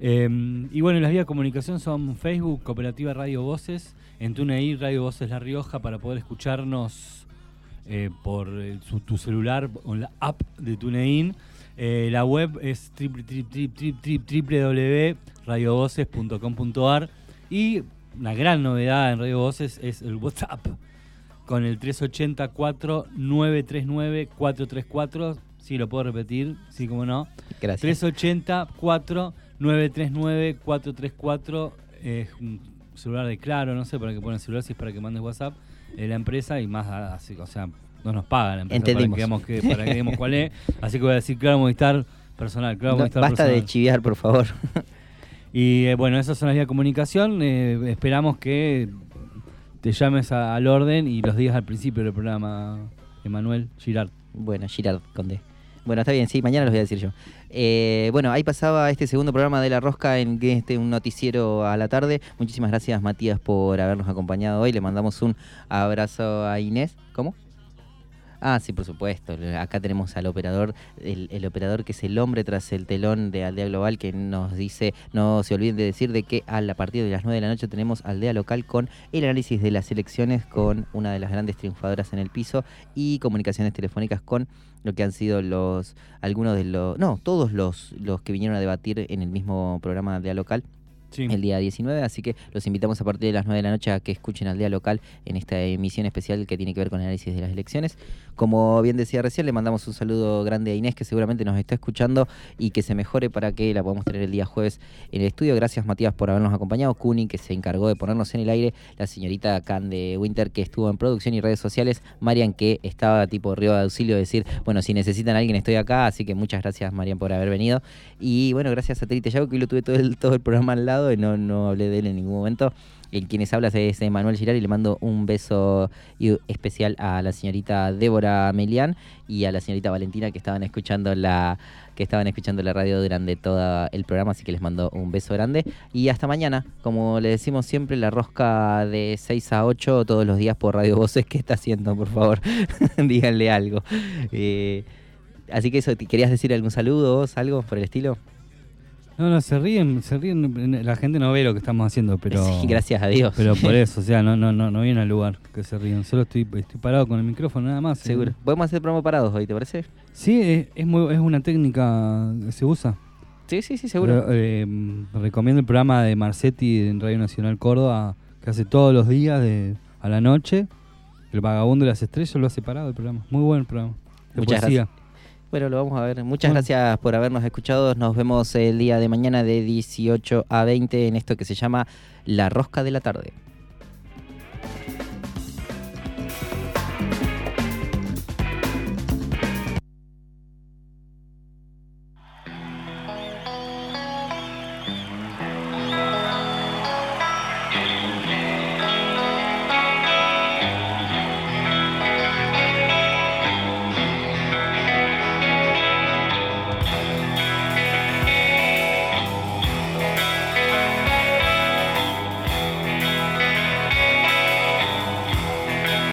Eh, y bueno, las vías de comunicación son Facebook, Cooperativa Radio Voces, en TuneIn Radio Voces La Rioja para poder escucharnos eh, por su- tu celular o la app de TuneIn. Eh, la web es www.radiovoces.com.ar y una gran novedad en Radio Voces es el WhatsApp con el 380-4939-434. Sí, lo puedo repetir, sí, como no. Gracias. 380-499-434 es un celular de claro, no sé para qué ponen celular, si es para que mandes WhatsApp de la empresa y más, así, o sea, no nos pagan la empresa para que, digamos que, para que digamos cuál es. (laughs) Así que voy a decir Claro Movistar personal. Claro No, Movistar basta personal. de chiviar, por favor. (laughs) Y eh, bueno, esas son las vías de comunicación. Eh, esperamos que te llames a- al orden y los digas al principio del programa, Emanuel Girard. Bueno, Girard Conde. Bueno, está bien, sí, mañana los voy a decir yo. Eh, bueno, ahí pasaba este segundo programa de La Rosca en este un noticiero a la tarde. Muchísimas gracias, Matías, por habernos acompañado hoy. Le mandamos un abrazo a Inés. ¿Cómo? Ah, sí, por supuesto. Acá tenemos al operador, el, el operador que es el hombre tras el telón de Aldea Global, que nos dice, no se olviden de decir de que a la partir de las 9 de la noche tenemos Aldea Local con el análisis de las elecciones, con una de las grandes triunfadoras en el piso y comunicaciones telefónicas con lo que han sido los, algunos de los, no, todos los, los que vinieron a debatir en el mismo programa Aldea Local. El día 19, así que los invitamos a partir de las 9 de la noche a que escuchen Aldea Local en esta emisión especial que tiene que ver con el análisis de las elecciones. Como bien decía recién, le mandamos un saludo grande a Inés, que seguramente nos está escuchando y que se mejore para que la podamos tener el día jueves en el estudio. Gracias, Matías, por habernos acompañado. Kuni, que se encargó de ponernos en el aire. La señorita Can de Winter, que estuvo en producción y redes sociales. Marian, que estaba tipo río de auxilio, decir, bueno, si necesitan a alguien, estoy acá. Así que muchas gracias, Marian, por haber venido. Y bueno, gracias a Satélite Yago, que lo tuve todo el, todo el programa al lado y no, no hablé de él en ningún momento. El quienes hablas es Manuel Girar y le mando un beso especial a la señorita Débora Melián y a la señorita Valentina que estaban escuchando la que estaban escuchando la radio durante todo el programa, así que les mando un beso grande y hasta mañana, como le decimos siempre, la rosca de 6 a 8 todos los días por Radio Voces, ¿qué está haciendo, por favor? (laughs) Díganle algo. Eh, así que eso, ¿te- ¿querías decir algún saludo vos, algo por el estilo? No, no, se ríen, se ríen. La gente no ve lo que estamos haciendo, pero. (laughs) Sí, gracias a Dios. Pero por (laughs) eso, o sea, no, no, no, no viene al lugar que se ríen. Solo estoy, estoy parado con el micrófono nada más. Seguro. Podemos hacer promo parados hoy, ¿te parece? Sí, es, es, muy, es una técnica que se usa. Sí, sí, sí, seguro. Pero, eh, recomiendo el programa de Marcetti en Radio Nacional Córdoba, que hace todos los días de, a la noche. El vagabundo de las estrellas lo ha separado el programa. Muy buen programa. De Muchas poesía. gracias. Bueno, lo vamos a ver. Muchas Bueno. gracias por habernos escuchado. Nos vemos el día de mañana de 18 a 20 en esto que se llama La Rosca de la Tarde.